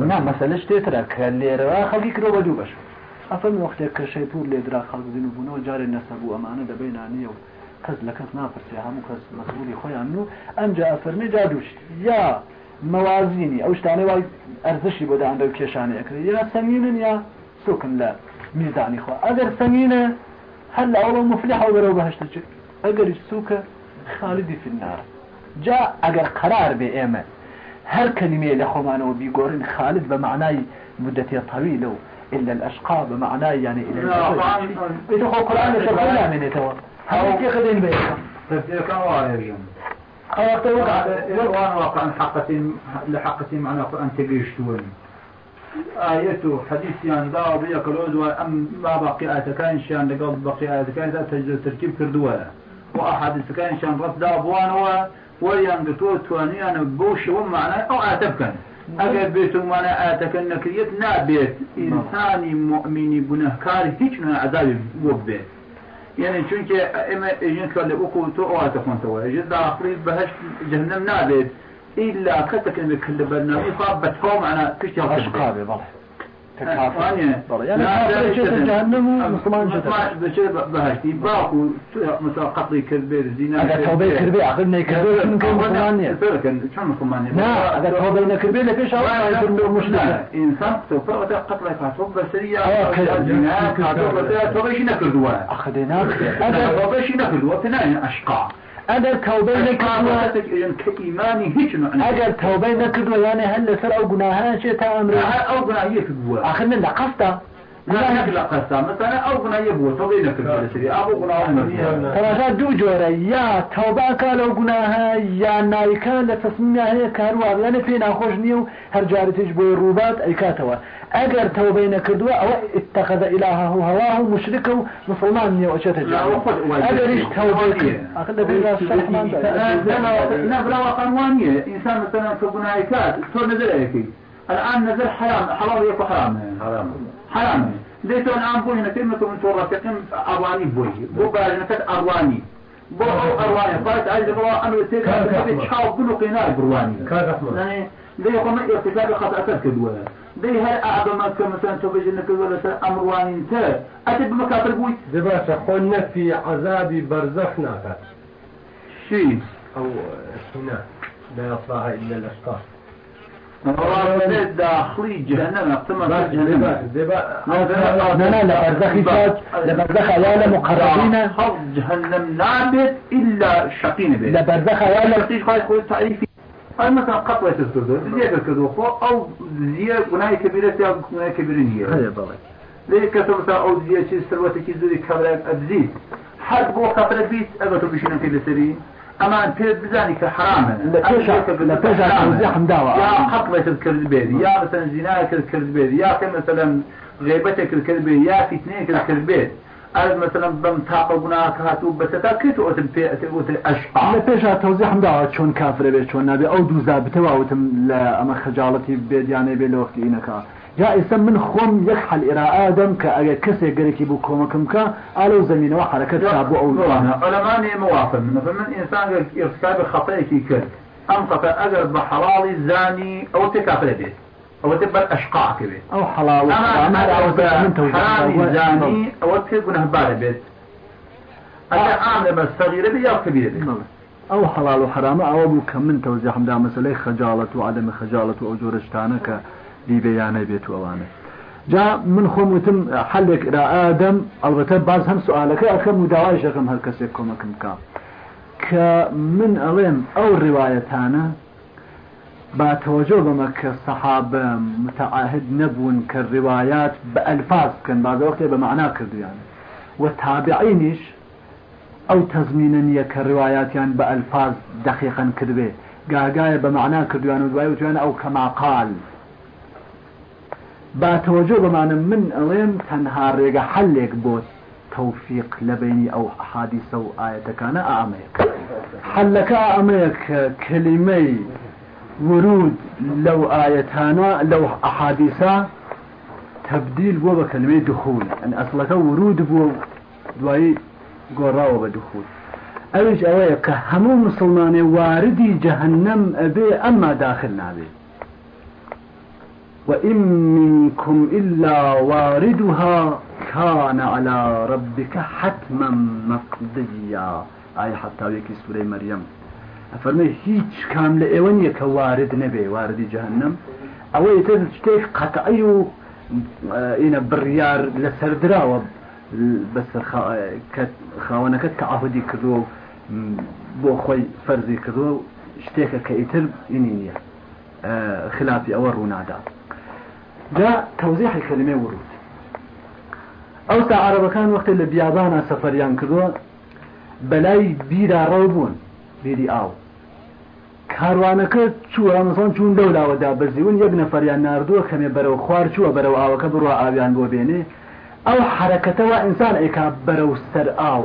نعم مسألة تترك اللي روا خلقي كرو بدو بش أفهم وقتك كشيطور اللي درا خلق ذنو بنا وجار النسبو أمانة دبين عنية كز لكس نافرسي همو كز مسؤولي خويا عنو أنجا أفرمي جادوش يا موازيني أو شتاني واي أرزشي بدا عنده كيشاني أكري يا سمين يا سوكن لا ميزاني خوا. أجر سمينة هل أولا مفلحة وبرو بهشتك أجر السوكة خالدي في النار. جاء اگر قرار به ئێمە هەر کلمێ لە خۆمانەوە بیگۆڕین خالد بە معنای مدة طويلة إلا الأشقاء بمعنى يعني إلى إذا هو من هل يخدين بيكم كان وارجم وقت وقع. وأنا واقعا حقتي لحقتي معنى قرآن تقيشتون آيته حديث يعني دا بيا كلوز وأم ما بقي آيات كان شان لقل بقي آيات كان ذات تركيب كردوها وأحاديث كان شان رد دا بوان وەریان گتۆ توانیانە بۆ شەوە معنای ئەو ئاتە بکەن ئەگەر بێتمانە ئاتەکە نەکرێت نابێت ئینسانی مؤمنی گونەهکار هیچ عذابی بۆ بێت يعني چونك اما اجن قال لك تو أو تخونتوا اجن داخلي بهشت جهنم نابد الا كتك ان كل برنامج فبتفهم أنا كشتي اشقابي بەڵێ یعنی کافر چێتە جهنم و مسلمان چێتە بچێ بەهشتی باوکو مثلا قتڵی کرد بێ زینا ئەگەر تەوبەی کردبێ عقل نەیکردێ چونکە مسلمان نییە چۆن مسلمان نیە نا ئەگەر تەوبەی نەکردبێ لە پێش ئەوە مشتە ئینسان سوفە قتڵی کاتۆ بەسەری تۆبەشی نەکردووە ئەخدێ ناکرێت ئەگەر تۆبەشی نەکردووە پێناین ئەشقا نەکردووە كإيماني هيك ئەگەر تەوبەی نەکردووە یانێ هەر لەسەر ئەو گوناهانە چێت تا ئەمر أو بناية كدوة آخر من قەستە لا نقل مثلا أو بناية بو توبي نكر لسري أبو بناية تەماشا دوو جۆرە یا تەوباکە لەو گوناهە یا نایکە لە تەسمیە هەیە کاروا یانە پێ ناخۆش نییە و هەر جارێتیش بۆی ئەگەر تەوبەی نەکردووە ئەوە اتخذ إلهه هواه مشرك و مسلمان نییە ئەچێتە ئەگەریش تەوبەی کرد آخر لە پێش شەرحمان لا بلا قانونية إنسان مثلا كبنايكات تو نزل أيكي الآن نزل حرام حلال يكو حرام. حرام. حرام. ليتو الآن بوي هنا كلمة من تو رفيقين أرواني بوي. بو باجنة أرواني بو أو أرواني قالت عايز بوا أنا تيجي تشاو بلو قناع برواني يعني ده يقوم ارتكاب خطأ كدوه ده هل أعظم بيجي نكدوه لسر أمرواني انت أتي بمكافر بوي دباشا خلنا في عذاب برزخ ناكات شيء أو هنا لا يصلها إلا الأشقاء داخلي جهنم اقتمر جهنم لا لا لا برزخي فات لبرزخ عيال مقربين خلق جهنم نابت إلا شقين به لبرزخ عيال لقيش خايف خوي تعريفي هاي مثلا قطوة تذكر زيادة كذو أو زيادة بناية كبيرة أو بناية كبيرة هي هيا بغي ليه كتب مثلا أو زيادة شيء سلوة كي زوري كبرك أبزيد حد بو خطر بيت أبتو بشينا في لسري أما أنت بزاني كحرام لپێش توزیحم داوە يا قتلة الكرد بيدي يا مثلا زناية الكرد بيدي يا مثلا غيبتك الكرد بيدي يا فتنيك الكرد بيدي أرد مثلا بم تاقل بناك هاتو بستا كيتو أتم في أتم أشقى لە پێشا تەوزیحم داوە چۆن کافرە بێت چۆن نابێ ئەو دوو زابتەوەوتم لە ئەمە خەجاڵەتی بێدیانێ بێ لە وەختی ئینەکە جا ئێستا من خۆم یەک حل ئێراءادەم کە ئەگەر کەسێک گەرەکی بوو کۆمەکەم کە ئالە زمینەوە حرەکەت بۆ ئەو علماني موافق منه. فمن إنسان ارتكاب خطأك كرد. أم خطأ أجر بحلال الزاني أو تكافر بيت. أو تبقى أشقاء كبير ئەو حەڵاو أما حرام الزاني أو تبقى بار بيت. أجر عامل بس صغيرة بي أو كبيرة بي. ئەو حەڵال و حرامە ئەوە بوو کە من تەوزیحمدا مەسلەی خەجاڵەت و عدەمە خەجاڵەت و جۆرەشتانە کە دیبەیانە بێت و ئەوانە جا من خۆم وتم حلێک ئادەم ئەلبەتە باز هەم سوالەکە ئەەکەم و داوای شەکەم هەر کەسێک کۆمەکەم کا کە من ئەڵێم ئەو با تۆجۆ بەمە کە سەحابە متعاهد نەبوون کە ڕێوایات بە ئەلفاز بکەن بازەوەختێ بە معنا کردویان و تابعینیش ئەو تەزمینە نییە کە ڕێوایاتیان بە ئەلفاز دقیقەن کردبێ گاگایە بە معنا کردویان و دوای وتوانە ئەو کەماقال با تۆجۆ بمانم من ئەڵێم تەنها ڕێگە حلێک بۆ تەوفیق لە بینی ئەو حادیسە و ئاەتەکانە ئامەیە حلەکە ئەمەیە کە کللیمەی ورود لەو ئاەتانە لەو ئەحادیسا تبدیل بووە بە کلمەی دخول. ئەن ئەسڵەکە ورود بووە دوایی گۆڕاوە بە دخول ئەوش ئەوەیە کە هەموو مسلمانێ واردی جەهنم ئەبێ ئەمما داخل نابێت وإن منكم إلا واردها كان على ربك حتما مقضيا. آية حتى ويكي سورة مريم. أفرمي هيج كامل إيوان يك وارد نبي وارد جهنم أو يتشتيك قطعي إنا بريار لسردراوة بس خاونەکە تعهدی کردو بۆ خۆی فەرزی کردو شتێکە کە ئیتر ئینی نییە. خلافی ئەوە ڕوونادا. جا توزيح الكلمة ورود. ئەو تا عربەکان وەختی لە بیابانە سەفەریان کردووە بەلای بیرا ڕەوبوون بیری ئاو. کاروانەکە چووە مەسان چوون دەولاوەدا بەزیون یەک نەفەریان نردووە کەمێ بەرەو خوار چووە بەرەو ئاوەکە بڕوە ئاویان بۆ بێنێ. ئەو حرەکەتەوە ئینسان ئێکا بەرەو سەر ئاو.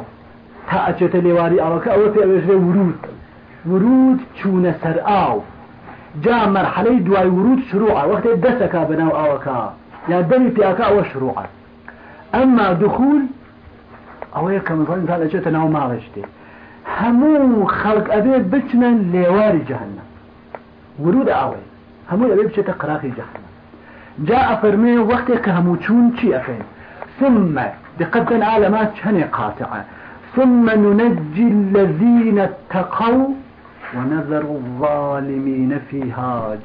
تا ئەچێتە لێواری ئاوەکە ئەوە پێ ئەوێژێ ورود. ورود چوونە سەر ئاو. جا مرحلەی دوای ورود شروع وەختی دەستەکە بەناو ئەوەکە یا دەمی پیاکە ئەوە شروع ئەمما دخول ئەوەیە کە مزان تا دەچێتە ناو ماڵشتێ هەموو خەڵک ئەبێ بچنن لێواری جەهنم ورود ئاوەی هەموو ئەبێ بچێتە قراقی جەهنم جاء فرمي وقتك هموتون شي أخين ثم بقدر علامات شني قاطعة. ثم ننجي الذين اتقوا ونذر الظالمين فيها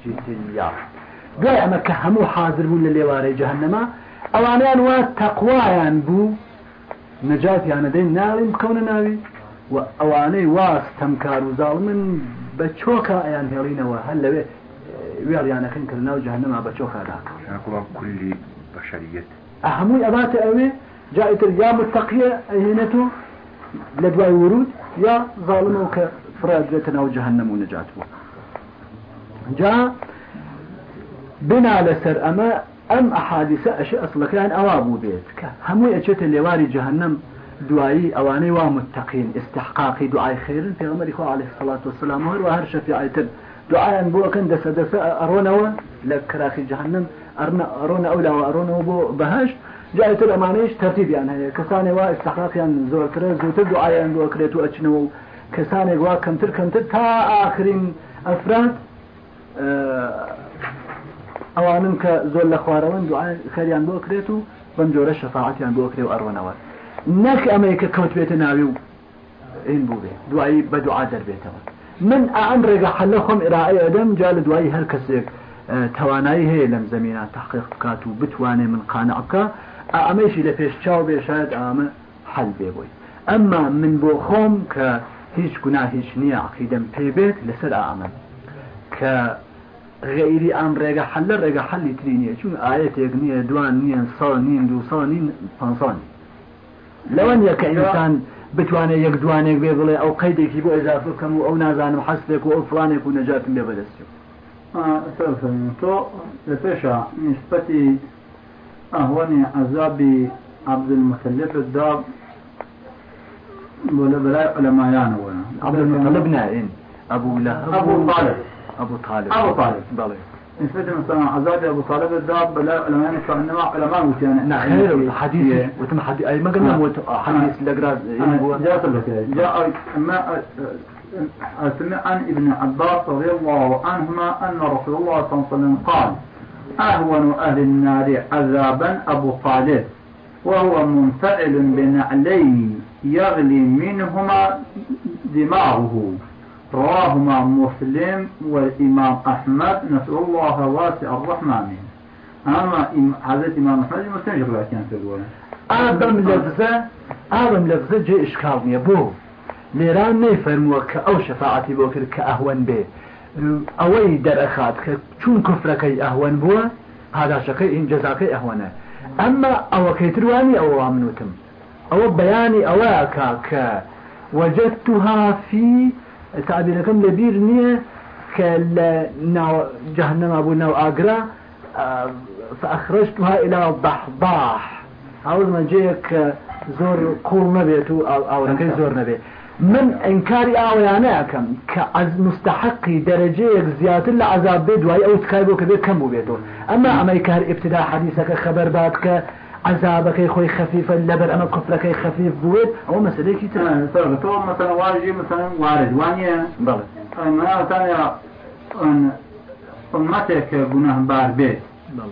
دوای ئەمە کە هەموو حاضر بوون لە لێوارەی جەهنەما ئەوانیان وا تەقوایان بوو نەجاتیانەدەین ناڵین بکەونە ناوی. و ئەوانەی واز تەمکار و زاڵمن بە چۆکە ئەیان هێڵینەوە. هەر لەوێ وێڵیانەکەن کرد ناو جەهنەما بە چۆکداکە كل بشرية هەمووی ئەباتە ئەوێ جائتر یا متقیە ئەهێنێتەوە لە دوای ورود یا ظالمەوە کە فرادرێتە ناو جەهنەم و نەجات بوو. جا بنا لەسەر ئەمە ئەم ئەحادیسە ئەش ئەسڵەکان ئەوا بوو بێت. کە هەمووی ئەچێتە لێواری جەهنم دوایی ئەوانەی وا متتەقین استحقاقی دوعای خێرن پێغمەری خوا عليه الصلاة والسلام هەر و هەر شەفیعیتر دوعایان بۆکەن دەسە دەسە ئەڕۆنەوە لە کراخی جەهنم. ئەڕۆنە ئەولاوە ئەڕۆنەوە بۆ بەهشت. جایتر ئەمانەیش تەرتیبیان هەیە. کەسانێ وا استحقاقیان زۆرترە زووتر دوعایان بۆکرێت و ئەچنەوە و کەسانێک وا کەمتر کەمتر تا ئاخرین ئەفراد ئەوانن کە زۆر لە خوارەوەن دوعای خەریان بۆ کرێت و بەم جۆرە شەفاعەتیان بۆ کرێ و نەک ئەمەیە کە کەوت بێتە ناوی و این بوو بێ. دوایی بە دوعا دەربێتەوە. من ئەم ڕێگە حەلە خۆم ئێرائە ئەدەم جا لە دوایی هەر کەسێک توانایی هەیە لەم زمینە تحقیق بکات و بتوانێ من قانع بکە. ئەمەشی لە پێش چاو بێ شاید ئامە حل بێ من بۆ خۆم کە هیچ گونا هیچ نییە عقیدەم پێ بێت لەسەر ئامە. کە غیری ئەم ڕێگە حل لە ڕێگە حلی تری نییە. چون ئاەتێک دوان نییە سا نین دو سا نین. لەوەن یەکە ئینسان بتوانێت یەک دوانێک بێ بڵێ ئەو قەیدێکی بۆ ئێزاف بکەم و ئەو نازانم حەستێک و ئەو فلانێک و نەجاتم بێ بەدەستێت تۆ لە پێشە نیسبەتی ئەهوەنی عذابی عبد المتلف الداب لە بەلای علەمایانەوە عبد المطلب نائن. أبو لهب. أبو طالب. أبو طالب. أبو طالب. بلى نسبة مثلا عذاب أبو طالب الداب بلا علماء كأنما علماء وتيانا نعم خير حديث وتم حديث أي ما قلنا آه. موت حديث لقراز جاء لك جاء ما سمع عن ابن عباس رضي الله عنهما أن رسول الله صلى الله عليه وسلم قال أهون أهل النار عذابا أبو طالب وهو منفعل بنعلين يغلي منهما دماغه. رواهما مسلم والإمام أحمد نسأل الله واسع الرحمة منه أما إم- حضرت إمام أحمد مستنجر لكن تقول ئادەم لەفزە ئادەم لەفزە جێ ئشکال نییە بۆ لێران نەیفەرمووە کە ئەو شەفاعەتی بۆ کرد کە ئەهوەن بێ ئەوەی دەرەخات کە چون کوفرەکەی ئەهوەن بووە پاداشەکەی ئین جەزاکەی ئەهوەنە ئەمما ئەوەکەی تروانی ئەوە وا منوتم ئەوە بەیانی ئەوەکە کە وجدتها في تعبیرەکەم لەبیر نییە کە لە ناو جەهنەما بوو ناو ئاگرا آه، فأخرجتها إلى ضحضاح. عاوز من جيك زور قوم نبيت أو ركي زور نبي. من إنكاري كعز مستحقي درجة زيادة العذاب بيد واي أو تكايبو كبير كم بيتو. أما أما يكار ابتداء حديثك خبر بعدك عذابك خوي خفيفا لبر أما خفيف بويد أو مسألة كي ترى. فرق تو مثلا واجي مثلا وارد. وانيا بلى. ما ثانية أن أمتك جناه بار بيت. بلى.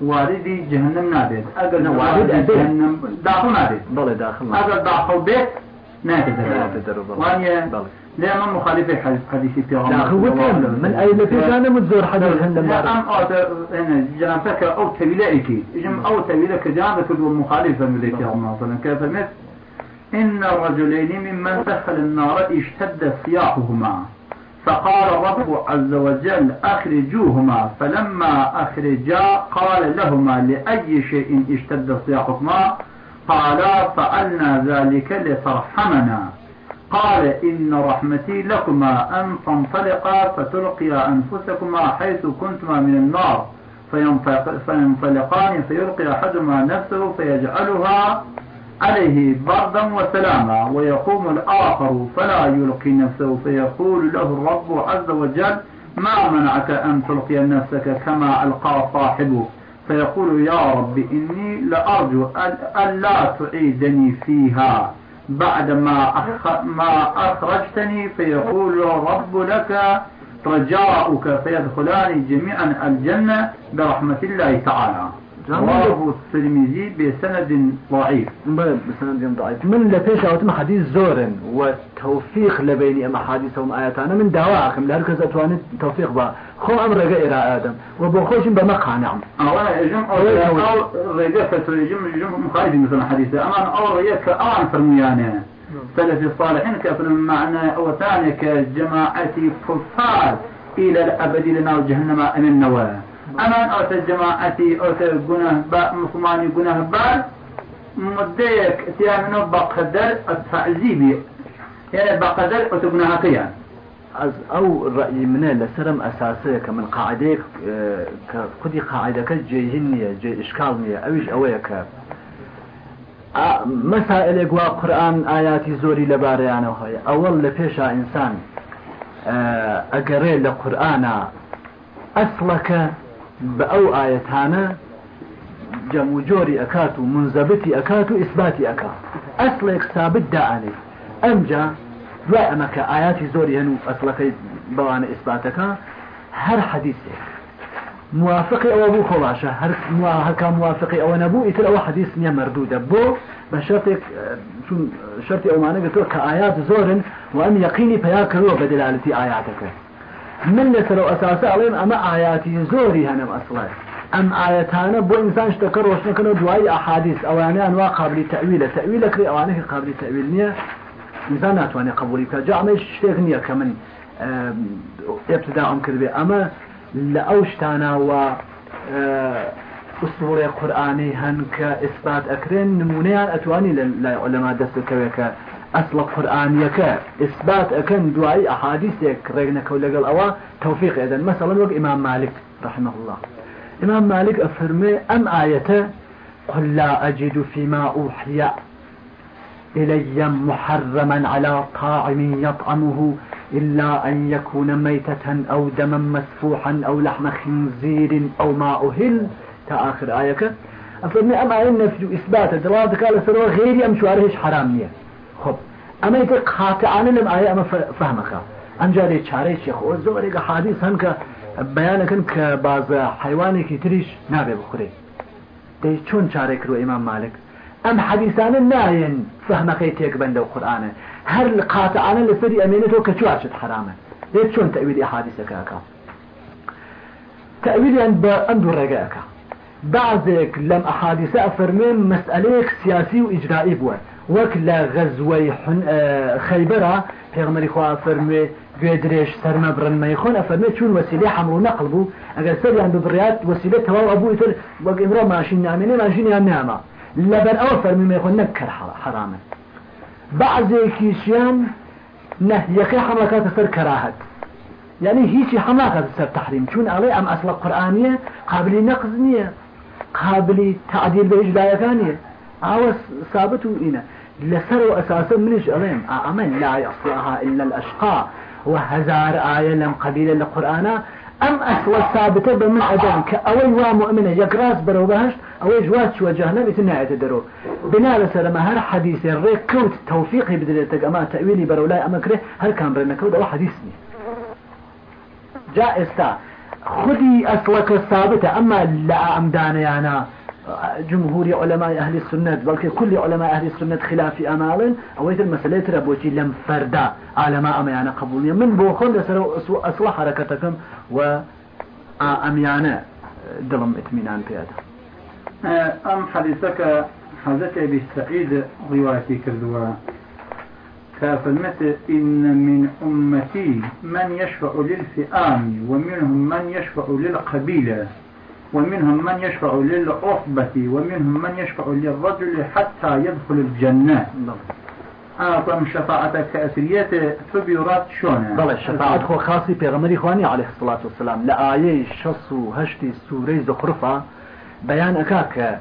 واردي جهنم وارد أبيت. جهنم داخل نابيت. بلى داخل أجل داخل بيت ناكد ناكد بلى. لا من مخالفة حديث في لا هو كان من أي لفي كان متزور حديث هند لا أم أو هنا جنابتك أو تبيلائك إجم أو تبيلك جنابك المخالفة من ذلك الله صلى كيف إن الرجلين ممن دخل النار اشتد صياحهما فقال الرب عز وجل أخرجوهما. فلما أخرجا قال لهما لأي شيء اشتد صياحكما قالا فعلنا ذلك لترحمنا. قال إن رحمتي لكما أن تنطلقا فتلقيا أنفسكما حيث كنتما من النار. فينطلق فينطلقان فيلقي أحدهما نفسه فيجعلها عليه بردا وسلاما. ويقوم الآخر فلا يلقي نفسه فيقول له الرب عز وجل ما منعك أن تلقي نفسك كما ألقى صاحبه؟ فيقول يا رب إني لأرجو ألا تعيدني فيها. بعد ما. ما أخرجتني فيقول الرب لك رجاؤك فيدخلان جميعا الجنة برحمة الله تعالى رواه الترمذي بسند ضعيف. بسند ضعيف. من لفيش أو حديث زور وتوفيق لبين أما حديثهم آياتنا من دواعكم لهذا كذا توفيق با. خو أمر إلى آدم وبخوش بمقع نعم أولا يجم أو أو رجع فتر يجم يجم مخالف مثلا حديثة أمان أو رجع كأمان فرميانه. سلف الصالحين كفر معنى أو ثاني كجماعة فصال إلى الأبد لنا جهنم أمن النواه أمان أو جماعتي أو جناه با مسلماني جناه بال مديك تيامنو بقدر التعذيب. يعني بقدر أو تجناه كيان از أو رأي منه لسرم اساسية كمن قاعدة كدي قاعدة كجيهنية جي إشكالنية اويش اويك مسائل قوا قرآن آياتي زوري لباريانه هاي. اول لفيشا انسان اقري بأو آيتانا جمو جوري أكاتو منزبتي أكاتو إثباتي أكا. أصلك ثابت داعني أمجا دوای ئەمە کە ئاياتی زۆری هەن و ئەسڵەکەی بەوانە ئیسباتەکە هەر حەدیثێک موافقی ئەوە بوو خۆڵاشە هەرکە موافقی ئەوە نەبوو ئیتر ئەوە حەدیث نییە مردوودە بۆ بە شرتێک چون شرتی ئەومانە گەتۆ کە ئايات زۆرن و ئەم یقینی پیا کردووە بە دلالەتی ئاياتەکە من لەسەرەوە ئەساسە ئەڵێن ئەمە ئاياتی زۆری هەنم ئەسڵێ ئەم ئاەتانە بۆ ئینسان شتەکە ڕۆشنەکەنەوە دوای ئاحادیث ئەوانیان وا قابلی تەویلە تەویلە کری ئەوانەی قابلی تەویل نییە ئینسان ناتوانێت قبولی بکە جامەی شتێک نییە کە من ابتدا ئەم کردێ ئەمە لە ئەو شتانەوە ئوسڵێ قورآانی هەن کە ئیسبات ئەکرێن لەما دەستکەوێکە أصل قرآنيك إثبات أكن دعاء أحاديثك رجنك ولقل أوا توفيق إذن. مثلا وق إمام مالك رحمه الله. إمام مالك أفرمي أم آية؟ قل لا أجد فيما أوحي إلي محرما على طاعم يطعمه إلا أن يكون ميتة أو دما مسفوحا أو لحم خنزير أو ما أهل. تآخر آية. أفرمي أم آية نفي إثبات دلالة قال سروا غيري أم شوارهش حرامية؟ خب اما ایتر قاطعانه لم آیه اما فهمك انجا لی چاره شیخ و زوری که حدیث هن که بیان کن که باز حیوانی که تریش نابه بخوره دی چون چاره کرو امام مالک. ام حدیثانه ناین فهمك تيك بند القرآن هل قاطعانه لسري امينته كچوار شد حرامه. دی چون تأويل احاديثك اكا تأويل ان باندو رقاك بعضك لم احاديث افرمين مسألة سياسي واجرائي بوان وەک لە غەزوەی خەیبرا پێغمەری خوا فەرموێ گوێ درێژ سەرمە بڕنمەی خۆن ئەفەرمێ چون وسیلێ هەموو نەقل بوو ئەگەر سەریان ببڕات وسیلە تەواو ئەبووی تر وەک ئمرۆ ماشین نامێنێ ماشینیان نامە. لەبەر ئەوە فەرمیمێ خۆ نەکەر حرامە. بعضێکیشیان نهیەکەی حملەکاتە سەر کەراهەت. يعني هيجي حماقة سر تحريم شون عليه أم أصل القرآنية قابل نقص نية قابل تعديل بإجلاء ثانية عاوز ثابت إنا لسر أساسا منش أليم أمن لا يصلها إلا الأشقاء. وهزار آية لم قبيلة لقرآن. أم أصل ثابتة بمن أدم كأوي ومؤمنة يقراس برو بهشت. أوي جوات وجهنم إتنا يتدرو بنا لسر ما هر حديث الريك كوت توفيقي بدلتك. أما تأويلي برو لا أما كره هل كان برنا كوت. أو حديثني جائز تا. خذي أصلك الثابتة أما لا أمدان يعني جمهور علماء أهل السنة بل كل علماء أهل السنة خلاف أمال أو يتر مسألة تربوتي لم فردا علماء أميانا قبولية من بوخون لسروا أصل حركتكم و أميانا دلم اطمینان پیدا أم حديثك حدث أبي سعيد روايتي كردوا كافلمت إن من أمتي من يشفع للفئام ومنهم من يشفع للقبيلة ومنهم من يشفع للعصبة ومنهم من يشفع للرجل حتى يدخل الجنة. أعطم شفاعة كأسرية تبيرات شونه. بلى الشفاعة خو خاصي بيغمري إخواني عليه الصلاة والسلام. لآية شص وهشتي سوري زخرفة بيان أكاك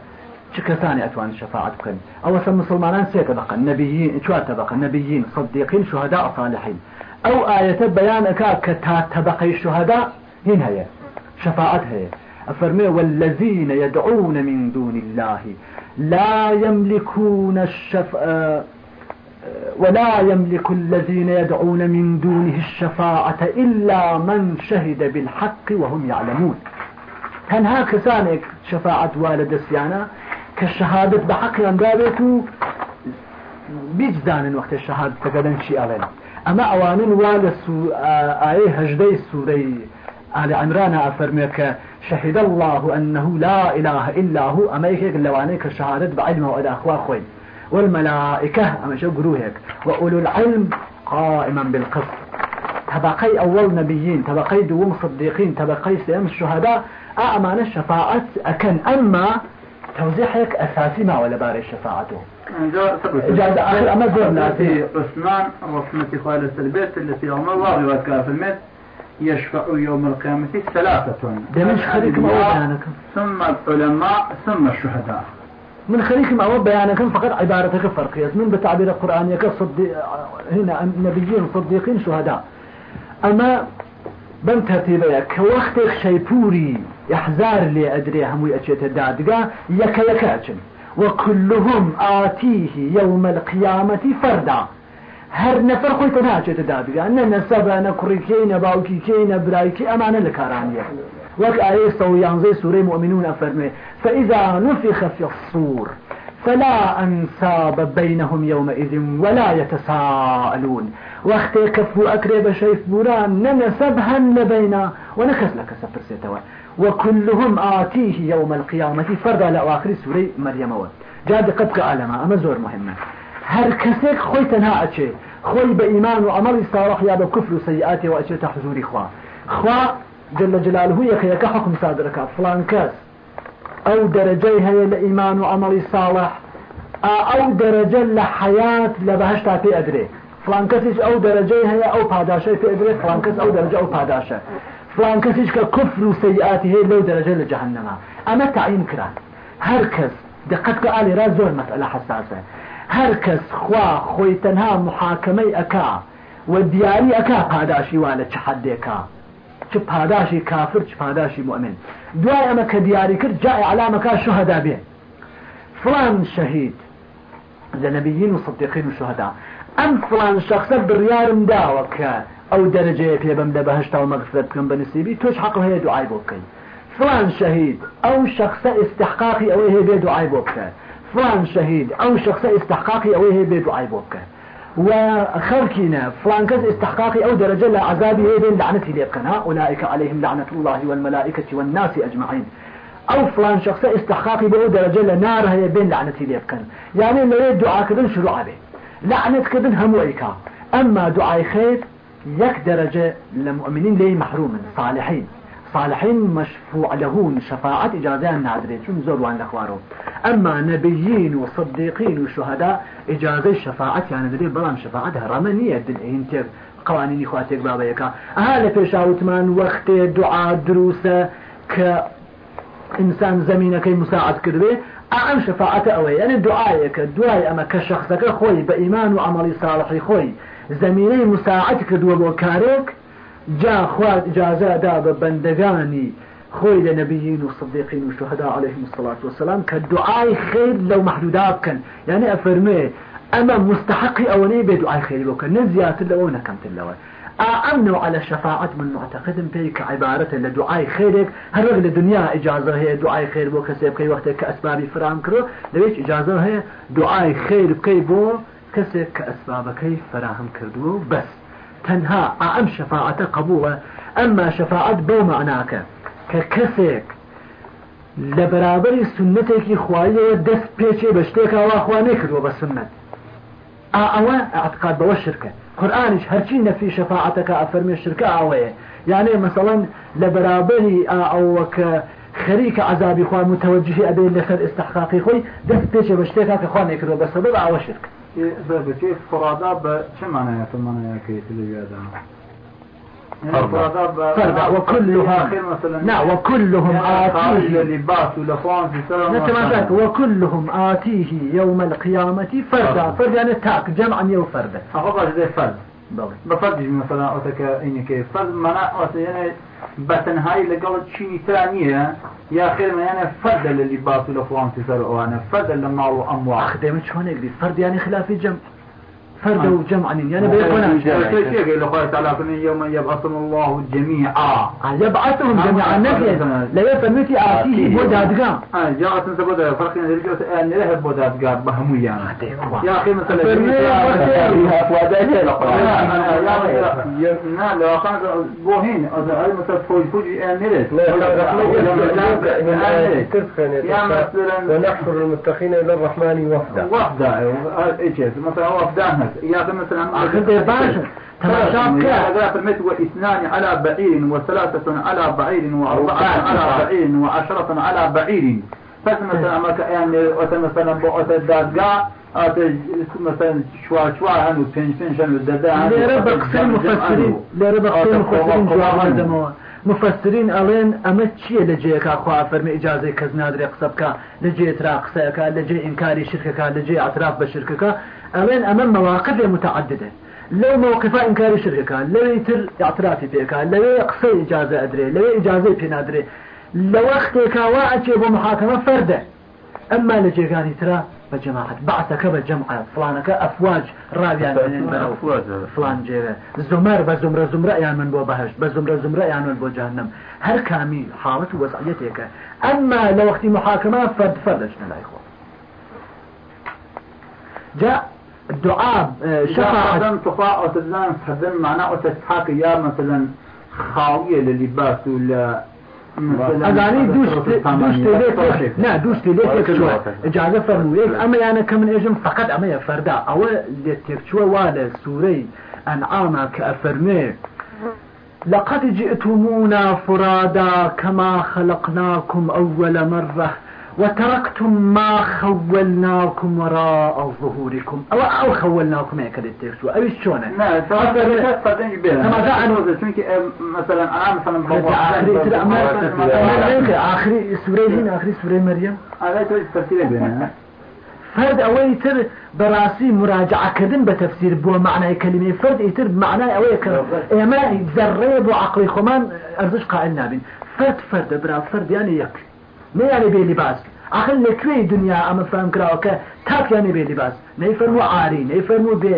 چه کەسانی ئەتوان شفاعت بکەن ئەوە سە مسلمانان سێ طبقة نبيين چوار طبقة نبيين صديقين شهداء صالحين أو آية بيان أكاك تا طبقة الشهداء هين هي شفاعت هي أفرمي والذين يدعون من دون الله لا يملكون الشفاء ولا يملك الذين يدعون من دونه الشفاعة إلا من شهد بالحق وهم يعلمون. تنها كسانك شفاعة والد السيانة كالشهادة بحق يندابت بيجدان وقت الشهادة تقدن شيء ألين أما أوانين والد آية هجدي سوري آل عمران أفرميك شهد الله أنه لا إله إلا هو. أما يكيك اللوانيك الشهادة بعلمه وإلى أخوة خوين والملائكة أما شو قروهك وأولو العلم قائما بالقسط. تبقي أول نبيين تبقي دوم صديقين تبقي سيام الشهداء. أعمان الشفاعة أكن. أما توزيحك أساسي ما ولا باري شفاعته. جاد آخر أما زورنا في عثمان رحمة خالد البيت التي عمر الله وكاف الميت يشفع يوم القيامة ثلاثة. ثم العلماء ثم الشهداء. من خليك ما بيانك فقط عبارتك فرقية من بتعبير القرآن يك هنا نبيين صديقين شهداء. أما بم ترتيبة كوقتك شيبوري يحزار لي أدري هم أشيت الدادقة. يك يكاتشن وكلهم آتيه يوم القيامة فردا هر نفر خوي تناجت دادقة أن نسب أنا كريكين باوكي كين برايكي أمانة لكارانية وك آية صويان زي سورة مؤمنون أفرمي فإذا نفخ في الصور فلا أنساب بينهم يومئذ ولا يتساءلون. وقت كفوا أكريب شيف بوران ننسبها لبينا ونكس لك سفر سيتوا وكلهم آتيه يوم القيامة فردا لأواخر سورة مريم جاد قد قالما أما زور مهمة. هر كسيك خوي تنها أتشي خوي بإيمان وعمل صالح يا بكفر سيئاتي وأتشي تحزوري خوا. خوا جل جلاله يك حكم صادرك فلان كاس أو درجة هي الإيمان وعمل صالح أو درجة لحياة لبهشتا في أدري فلان كسيش أو درجة هي أو باداشة في أدري فلان كس أو درجة أو باداشة فلان كسيش ككفر وسيئات هي لو درجة لجهنم. أما تعيين كران هركز دقتك آلي رازور مسألة هركز خوا خوي تنها محاكمي أكا ودياري أكا باداشي وأنا تحديكا چ پاداشی کافر چ پاداشی مؤمن؟ دوای ئەمە کە دیاری کرد جای علامەکە شهدا بێ فلان شهید لە نەبیین و صدیقین و فلان شخصە بڕیارم داوە کە ئەو دەرەجەیە پێ بم لە بەهشتا و مەغفرەت بکەم حق دوعای بۆ بکەین فلان شخصە استحقاقی ئەوەی هەیە بێ دوعای بۆ بکە فلان شخصە استحقاقی ئەوەی هەیە بێ دوعای بۆ بکە وخلقنا فلان كز استحقاقي أو درجة لا عذابي بين لعنتي ليبكنا أولئك عليهم لعنة الله والملائكة والناس أجمعين أو فلان شخص استحقاقي بأو درجة لنار هي بين لعنتي ليبكن يعني لو دعاء كذن شروع به لعنة كذن هم وإيكا أما دعاء خير يك درجة للمؤمنين لي محروم صالحين صالحين مشفوع لهون شفاعة إجازة نادرة شون زور وان لخوارو. أما نبيين وصديقين وشهداء إجازة الشفاعة يعني دري بلام شفاعة هرمانية دل تير قوانين إخواتك بابا يكا أهلا بيشاوتمان وقت دعاء دروسة ك إنسان زمينك مساعد كربه أعم شفاعة أوي يعني دعائك دعاء أما كشخصك خوي بإيمان وعمل صالح خوي زميني مساعدك دوا وكارك جا خواد إجازة داب بندقاني خوي لنبيين وصديقين وشهداء عليهم الصلاة والسلام كالدعاء خير لو محدودات كان يعني أفرمي أما مستحقي أولي بدعاء خير لو كان نزيات لو. نكمت اللو أمنوا على شفاعة من معتقد بيك عبارة لدعاء خيرك هل رغل الدنيا إجازة هي دعاء خير بو كسيب كي وقتك كأسباب فرام كرو ليش إجازة هي دعاء خير بكي بو كسيب كأسباب كي فراهم كردو بس. تەنها ئەم شەفاعەتە قبووە ئەمما شەفاعەت بۆ معناکە کە کەسێک لە بەرابەری سنتێکی خوایەوە دەست پێچێ بە شتێکەوە خوا نەکردوە بە سنت. ئەوە عتقاد بەوە شرکە. قورآانش هەرچی نەفی شەفاعەتەکە ئەفەرمی شرکە ئاوەیە. یانێ مثلەن لە بەرابەری ئەوە کە خەریکە عذابی خوا متەوەجهی ئەبێت لەسەر ئستحقاقی خۆی دەست پێچێ بە شتێکا کە خوا نێکردەوە بە سەبب ئاوە شرکە فردا وكلهم نعم وكلهم آتيه. لباس ولفان في سلام وكلهم آتيه يوم القيامة فردا فرد يعني تاك جمعا يو فردا أخبر زي فرد بفردش مثلا أوتك إنك فرد منا يعني بتنهاي لقلت شيء ثانية يا خير ما يعني للباس ولفوان تسر وأنا فرد للمال واموال اخدم شلون يقدر فرد يعني خلاف الجمع فرد وجمع يعني بيقونا شيء قال الله تعالى يوم يبعثهم الله جميعا يبعثهم جميعا نفي لا يفهمتي آتيه بودادقا آه جاءت انت بودا فرق ان رجعت ان له بودادقا بهمو يعني يا أخي مثلا لا لا كان بوهين مثلا فوج فوج ان نرد يا مثلا ونحشر المتقين إلى الرحمن وفدا إيش مثلا وفدا يا مثلا. أخذ باشا فرميت واثنان على بعير وثلاثة على بعير وأربعة على بعير وعشرة على بعير. فمثلا ما يعني مثلا بقعة الدادقاء مثلا شوار شوار هنو بين بين شنو الدادقاء لرب قسم مفسرين لرب قسم مفسرين جواب دموا مفسرين ألين أما چیە لە جێکا خوا؟ فەرمی ئجاازەی کەس نادرێ قسە بکە لە جێ ترا قسەکە لە جێ ئەڵێن ئەمە مواقف متعددة. لو موقفا إنكار شركة لو يتر اعترافي بيك لو يقصي إجازة أدري لو إجازة بين أدري لو أختك واعتي بمحاكمة فردة. أما لجيغاني ترى بجماعة بعثك بجمعة فلانك أفواج رابيان من البرو فلان جيرة. زمر بزمرة زمرة يعني من بو بهشت بزمرة زمرة يعني من بو جهنم. هر كامي حالة وسعيتك أما لو أختي محاكمة فرد فردش لا إخوة جاء الدعاء شفاعة شفاعة تقاء وتزان تحزن معناه وتسحاك يا مثلا خاوية للباس ولا أغاني دوش دوش تليت نا دوش تليت شو إجازة فرمويك. أما يعني كمن إجم فقط أما يفردا أو لتكشوا والا سوري أنعاما كأفرمي لقد جئتمونا فرادا كما خلقناكم أول مرة. وتركتم ما خولناكم وراء ظهوركم. أو أو خولناكم هيك التكسو أو شلون؟ لا مثلا أنا مثلا آخري سورة هنا آخري سورة مريم. توجد تفسير بينها فرد أوي تر براسي مراجعة كذن بتفسير بو معنى كلمة. فرد يتر بمعنى أوي كر إما ذرة بو عقلي خمان أرزش قائل نابين. فرد فرد برا. فرد يعني نەیانێ بێ لیباس ئاخر لەکوێ دنیا ئەمە فەرم کراوە کە تاکیانێ بێ لیباس نەیفەرم و ئاری نەیفەرم و بێ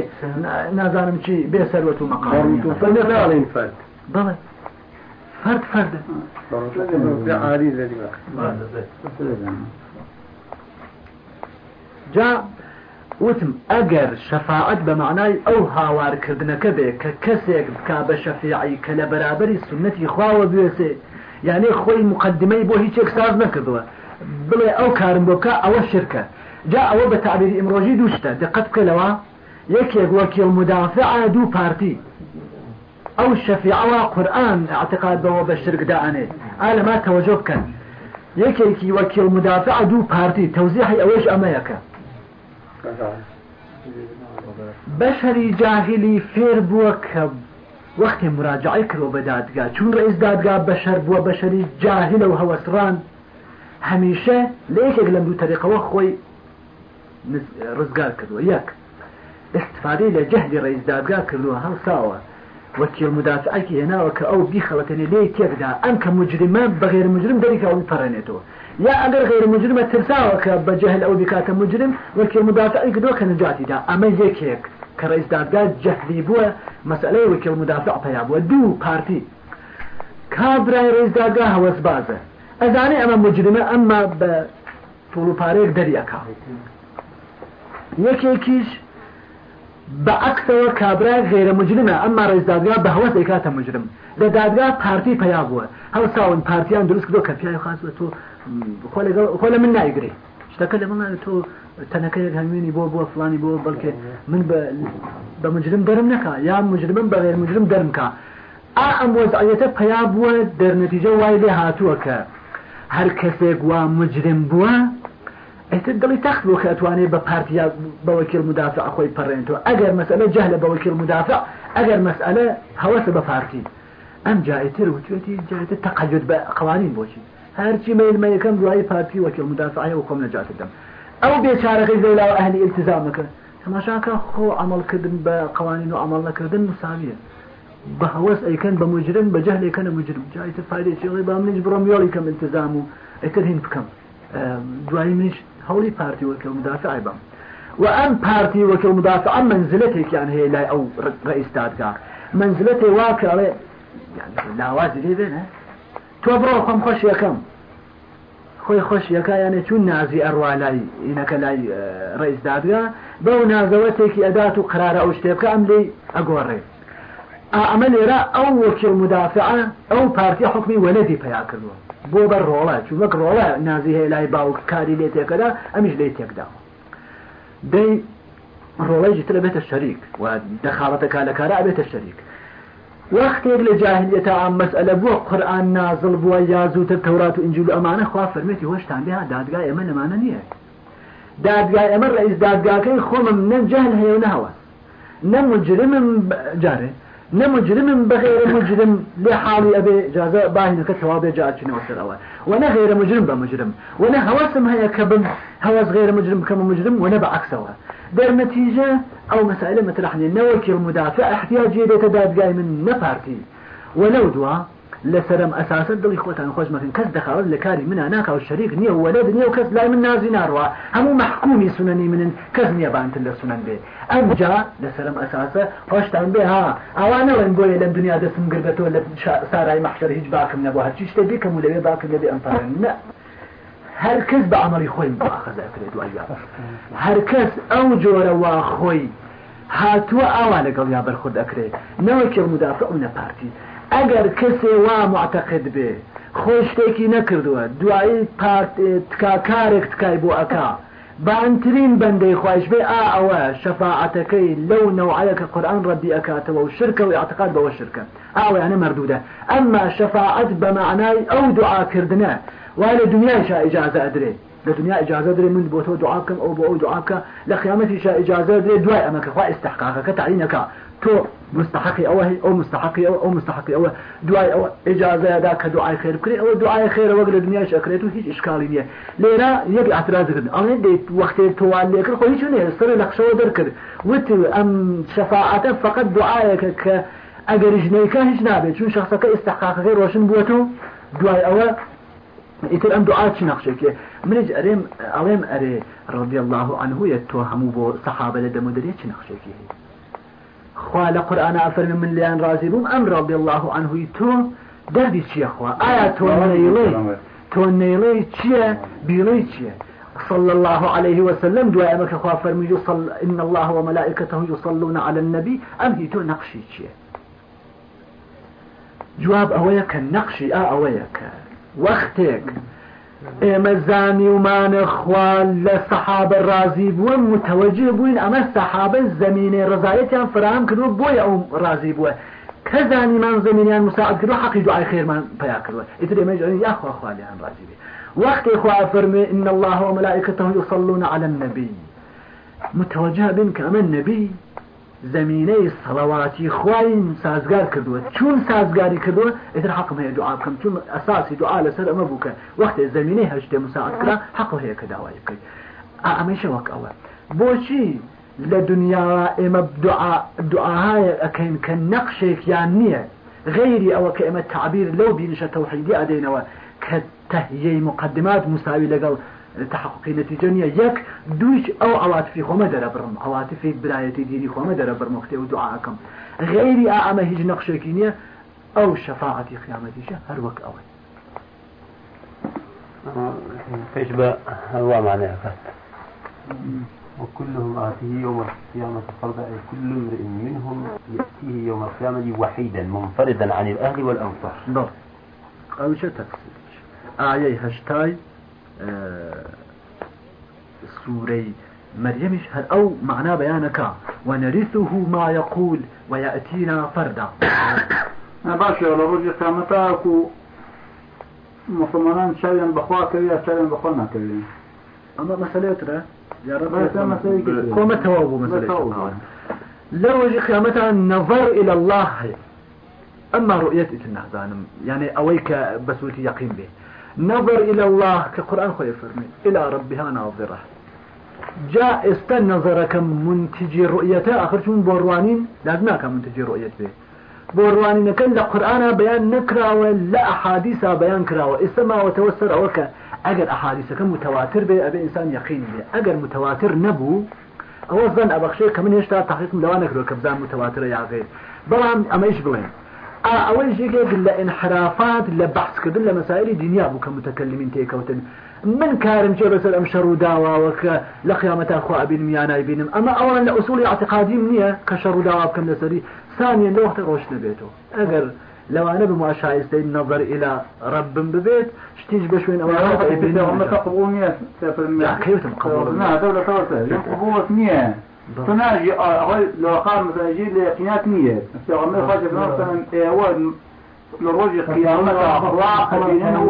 نازانم چی بێ سەروەت و مەقاڵین فرد بڵێ فرد فرد عاری جا وتم ئەگەر شەفاعت بە معنای ئەو هاوارکردنەکە بێ کە کەسێک بک بە شەفیعی کە لە بەرابری سنەتی خواوە بێسێ یعنی خۆی مقدمەی بۆ هیچێک ساز نەکردووە. بڵێ ئەو کارم بۆکە ئەوە شرکە. جا ئەوە بە تعبیری ئمرۆژی دووشتە. دقت بکەلەوە یەکێک وەکیل مدافع دوو پارتی. ئەو شەفیعەوە قورآن اعتقاد بەوە بە شرکدانێت ئالەما تەوەجۆ بکەن. یەکێکی وەکیل مدافع دوو پارتی. تەوزیحی ئەوەش ئەمەیەکە. بەشەری جاهلی فێر بووە کە وەختی مراجعی کردەوە بە دادگا چون ڕێز دادگا بەشەر بووە بەشەری جاهلە و هەوەسران هەمیشە لە یەکێک لەم دوو تەریقەوە خۆی ڕزگار کردووە یەک استفادەی لە جەهلی ڕێز دادگا کردووە هەڵساوە وەکیل مدافعکی هێناوە کە ئەو بیخەڵەتەنێ لێ تێکدا ئەم کە مجرمە بەغێر مجرم دەریکاوی پەڕێنێتەوە یا ئەگەر غێر مجرمە ترساوە کە بەجهل ئەو بکاتە مجرم وەکیل مدافعی کردووە کە نجاتیدا ئەمە یەکێک کە ڕێز دادگا جەهلی بووە مەسئلەی وەکیل مدافع پیا بووە دوو پارتی. کابرای ڕێز دادگا هەوەس بازە. ئەزانێ ئەمە مجرمە ئەمما بە توڵ و پارەیەک دەریەکە یەکێکیش بەعکسەوە کابرا غێرە مجرمە ئەمما ڕێز دادگا بە هەوەس دەکاتە مجرم. لە دادگا پارتی پیا بووە هەو ساون پارتیان دروست کردو کە پیای خاص بە من نایگرێ. شتەکە لە من تۆ تەنەکەیەک هەموێنی بۆ بۆ فلانی بۆ بەڵکێ من بە مجرم دەرم نەکە یا مجرمم بە غێر مجرم دەرمکە ئا ئەم وەزعەتە پیا بووە دەرنەتیجە وای لێ هاتووە کە هەر کەسێک وا مجرم بووە ئەتر دڵی تەخت بۆ کە ئەتوانێت بە پارتیا بە وەکیل مدافع خۆی پەڕێنەوە ئەگەر مەسئلە جەهلە بە وەکیل مدافع ئەگەر مەسئلە هەوەسە بە پارتی ئەم جایتر وتوێتی جایتر تەقەجد بە قوانین بۆچی هەرچی مەیلمە یەکەم دوایی پارتی وەکیل مدافعە و خۆم نەجاتت دەم ئەو بێچارەکەی زەولا ئەهلی التزامەکە تەماشاکە خۆ عملکردن بە قوانین و عمل نەکردن مساویە بە هەوەس ئەیکەن بە مجرم بە جەهل ئەیکەنە مجرم. جایتر فایدێکی ئەڵێ با منیش بڕۆم یۆڵی کەم التزام و ئەتر هین بکەم دوایی منیش هەولی پارتی وەکە مدافعی بم وأم بارتي وكو مدافع منزلتك يعني هي لا أو رئيس دادقا منزلتي واكر عليه يعني لا وازي لي تۆ بڕۆ خۆم خۆش یەکەم. خۆی خۆش یەکایانە چون نازی ئەڕوا لای ئینەکە لای ڕێزدادگا بەو نازەوە تێکی ئەدات و قرارە ئەو شتێبکە ئەم لێ ئەگۆڕێ. ئەمە لێرە ئەو وەکیل مدافعە ئەو پارتی حکمی وەلەدی پیا کردووە. بۆ بەر ڕۆڵە چوەک ڕۆڵە نازی هەیە لای باوک کاری لێ تێکەدا ئەمیش لێ تێکدا. دەی ڕۆڵەی جتر بێتە شەریک و دەخاڵەتە کالەکارە ئەبێتە شەریک. وەختێک لە جاهلیەتە ئەم مەسئلە بووە قورآن نازڵ بووە یازووتە تەورات و ئنجول ئەمانە خوا فەرمێتی هۆشتان بێ دادگای ئەمە لەمانە نییە دادگای ئەمە ڕئیس دادگاکەی خۆمم نە جەهل هەیە و نەهەوە نە مجرمم جارێ نمجرم بغير مجرم لحالي أبي جازاء باهن كتوابي جاءت شنو وسر وأنا غير مجرم بمجرم وأنا هواسم هيا كبم هواس غير مجرم كم مجرم بعكسها در نتيجة أو مسألة مثل إحنا نوكي المدافع احتياجي لتداد جاي من نفارتي ولو دوا لسرم أساسا دڵی خۆتان خۆش مەکەن کەس دەخاوت لە کاری منە ناکە و شەریک نییە وەلد نییە و کەس لای من نازی ناڕوە. هەموو محکومی سنەنی منن کەس نییە بانتر لە سنن بێ. ئەمجا لەسرم ئەساسە خۆشتان بێ ها. ئەوانەوەن بۆیە لەم دنیا دەستم گربێتەوە لە سارای مەحشەر هیچ باکم نەبوو. هەرچی شتە بێکەم و لەوێ هەر کەس بە عملی خۆی مواخەزەکرێت دوای هەر کەس ئەو جۆرە وا خۆی هاتووە ئاوا لەگەڵ یا بەرخورد ئەکرێت نەوەکێ مدافع و نەپارتی ئەگەر کەسێ وا معتەقد بێ خۆی شتێکی نەکردووە دوایی تکاکارێک تکای بۆ ئەکا بانترین بەندەی خۆش بێ ئا ئەوە شەفاعەتەکەی لەو نەوعەیەکە قورآن ڕەبی ئەکاتەوە و شرکە و اعتقاد بەوە شرکە ئاوەیانە مردوودە ئەمما شەفاعەت بە معنای ئەو دوعاکردنە وای لە دنیایشا ئیجازە ئەدرێ لە دنیا ئجازە درێ من بۆ تۆ دوعاکەم ئەو بۆ ئەو دوعاکە لە قیامەتیشا ئیجازە درێ دوای ئەمەکە خوا ئستحقاقەکە تعینەکە تۆ أو هي أو مستحقي أو أو مستحقي أو دعاء أو إجازة ذاك دعاء خير. بكري أو دعاء خير وقل الدنيا شكرته هيج إشكالي نية. ليرا يبي اعتراض كرد أنا ديت وقت توالي كر خوي شو نية. صار نقشة ودركر وت أم شفاعة فقط دعائك ك جنيك هيج نابي شو شخصك استحقاق غير وشن بوته دعاء أو إتر أم دعاء شنقشك منج أريم أريم أري رضي الله عنه يتوهموا بو صحابة لدمدرية شنقشك خوا لە قورآن ئافرمی من لیان رازی بووم ئەم ڕابی الله عنهوی تۆ دەردی چییە خوا ئایا تۆ نەیڵێ تۆ نەیڵێ چییە بیڵێ چییە صلى الله عليه وسلم دعاء مك خوا فرمي يصل إن الله وملائكته يصلون على النبي أم هي تو نقشي جواب أويك النقشي آه أويك وقتك. ئێمە زانی ومانە خوان لە سەحابە رازی بووە متوەجه بووین ئەمە سەحابە زمینێ ڕزایەتیان فرام کردو بۆی ئەو رازی بووە کە زانیمان زمینیان مساعد کردو حقی دوعای خێرمان پیا کردوە ئیتر ئێمە یاخوا خوالیان رازی بێ وقتی خوا فرمي إن الله وملائكته يصلون على النبي. متوجه بن كما النبي. زمینەی سەڵەواتی خواین سازگار کردووە. چون سازگاری کردووە ئتر حقم هەیە دوعا بکەم. چون ئەساسی دوعا لەسەر ئەمە بووکە وەختێ زمینەی هەشتێ مساعد کرا حق هەیە کە داوای بکەیت. ئەمەشە وەک ئەوە. بۆچی لە دنیا ئێمە دوعاهایە ئەەکەین کە نەقشێکیان نییە غیری ئەوە کە ئێمە تعبیر لەو بینشە تەوحیدی ئەدەینەوە کە تهیەی مقدمات مساوی لەگەڵ تحققی نتیجه نییە یەک دویش ئەو ئەواتفی خۆمە دەرەبڕم ئەواتفی برایەتی دینی خۆمە دەرەبڕم وختێ و دوعاکەم غێری ئەمە هیچ نەخشێکی نییە ئەو شەفاعەتی خیامەتیشە هەر وەک ئەوەی هو معناها فات. وكلهم آتيه يوم القيامة فردا أي كل امرئ منهم يأتيه يوم القيامة وحيدا منفردا عن الأهل والأنصار. نعم. أو شو تفسير آية هشتاي. سوري مريمش هل أو معنى بيانك. ونرثه ما يقول ويأتينا فردا. باشا ڕۆژی قامەتاکو مسلمانان چاویان بەخوا کەوی یا چاویان بەخوا ناکەوێن أما مسألة كومة توابو مسألة لو وجه قيامتها النظر إلى الله. أما رؤية إتنا يعني أويك بسوتي يقين به. نظر إلى الله كقرآن خوي فرمي. إلى ربها ناظرة. جاء استن نظرك منتجي رؤيته آخر شون بوروانين لازمك منتجي رؤية به بوروانين كان لقرآن بيان نكرا ولا أحاديث بيان كرا استمع وتوسر أوك. أجر أحاديث كم متواتر به أبي إنسان يقين به أجر متواتر نبو. ئەوە زەن ئەبەخشێ کە من هێشتا تاقیقم لەوان نەکرۆ کە بزان متەواترە یا غێر بەڵام ئەمەش بڵێن ئەوەی ژێکێک لە انحرافات لە بەحسکردن لە مەسائلی دنیا بوو کە متەکەلمین تێکەوتن من کارم چێ بەسەر ئەم شەڕ و داواوە کە لە قیامەتا ئەبینم یانای بینم ئەمە ئەوان لە ئوسولی اعتقادیم نییە کە شەڕ و داوا بکەم لەسەری ثانيا لە وقت ڕۆشت نبێتەوە ئەگەر لەوانە بما شایستەی نظر إلى ربم ببيت شتيج بشوين أو هم قبول كيف قبول لا تناجي لو قام مثلا يجي لقينات نية استغمر مثلا هو للرجل قيامة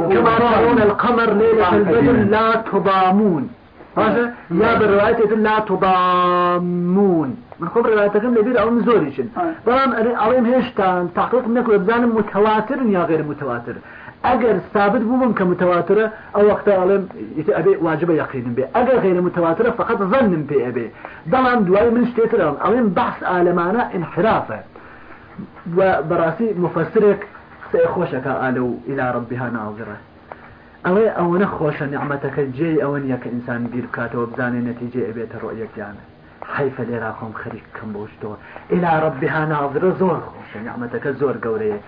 كما ترون القمر ليلة البدر لا تضامون هذا يا بالرواية لا تضامون من خبر روايتكم لبير أو مزوريشن بلام أريم هشتان تحقيق منك وبزان متواتر يا غير متواتر. اگر ثابت بوم كمتواتر أو وقت علم ابي واجب يقين به اگر غير متواتر فقط ظن به ابي ضمن دواي من اشتيترهم علم بحث عالمانه انحرافه. وبراسي مفسرك سيخوشك قالوا إلى ربها ئەوەی ئەوە نەخۆشە نیعممەتەکە جێ ئەوە نییە کە ئینسان بیر بکاتەوە بزانێ نەتیجێ ئەبێتە ڕۆیەکیانە حیفە لێرا خۆم خەریک کەم بۆشتەوە ئیلا ڕبیها ناظرە زۆر خۆشە نیعممەتەکە زۆر گەورەیە.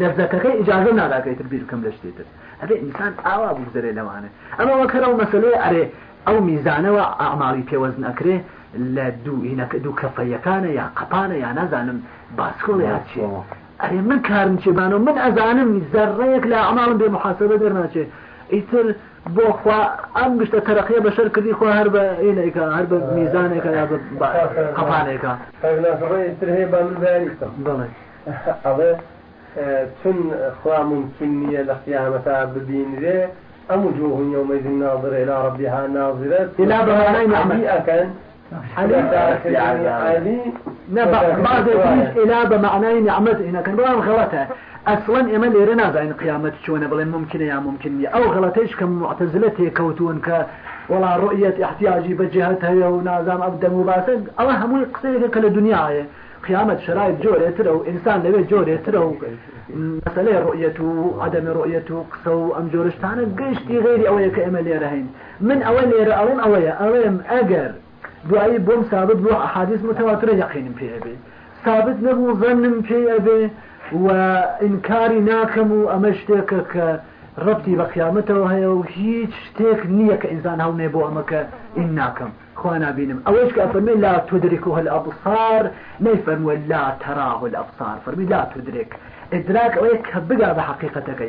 لەزەکەەکەی ئیجاازە ناداکەیتر بیر بکەم لە شتێتر ئەبێ ئینسان ئاوا بگذرێ لەوانێ ئەمە وەکەرە و مەسلەیە ئەرێ ئەو میزانەوە ئاماڵی پێوەزن ئەکرێ لە دوو هینەکە دوو کەفەیەکانە یا قەپانە یا نازانم باسکۆڵ یا چێ ئەرێ من کارم چێبانەوە من ئەزانم زەڕەیەک لە ئەماڵم بێ محاسبە دەرناچێ. ئیتر بۆ خوا ئەم گشتە تەرەقیە بەشەر کردی خۆ هەر بە ئێنێکە هەر بە میزانێکە یا قەپانێکە هەیە با من بەیانیستم بڵێ ئەڵێ چون خوا ممکن نییە لە قیامەتا ببینرێ ئەم وجوه يومئذ ناظرة إلى ربها ناظرة إلى بمعنى نعمة أكن بعض إلى بمعنى نعمة هنا كان بلان غلطة أصلا إما اللي رنا زين قيامة شونا بلين ممكن يا ممكن أو غلطيش كم معتزلته كوتون ك ولا رؤية احتياجي بجهتها ونازام أبدا مباسط الله هم يقصيك كل دنيا قيامة شرائط جوري ترو إنسان لبي جوري ترو. مسألة رؤيته عدم رؤيته قصو أم جورشتانا. قيشتي غيري أويا كإما رهين. من أول ليرة أولم أويا. أولم أجر. دوایی بۆم ثابت بۆ ئەحادیث متەواترە یقینم پێ ئەبێ ثابت نەبوو ظنم پێ ئەبێ و ئینکاری ناکەم و ئەمە شتێکە کە ڕبتی بە قیامەتەوە هەیە و هیچ شتێک نییە کە ئینسان فەرمی لا تدركه الأبصار. نەیفەرموە لا تراه الأبصار. فەرمی لا تدرك. إدراك أويك بقى بحقيقتك.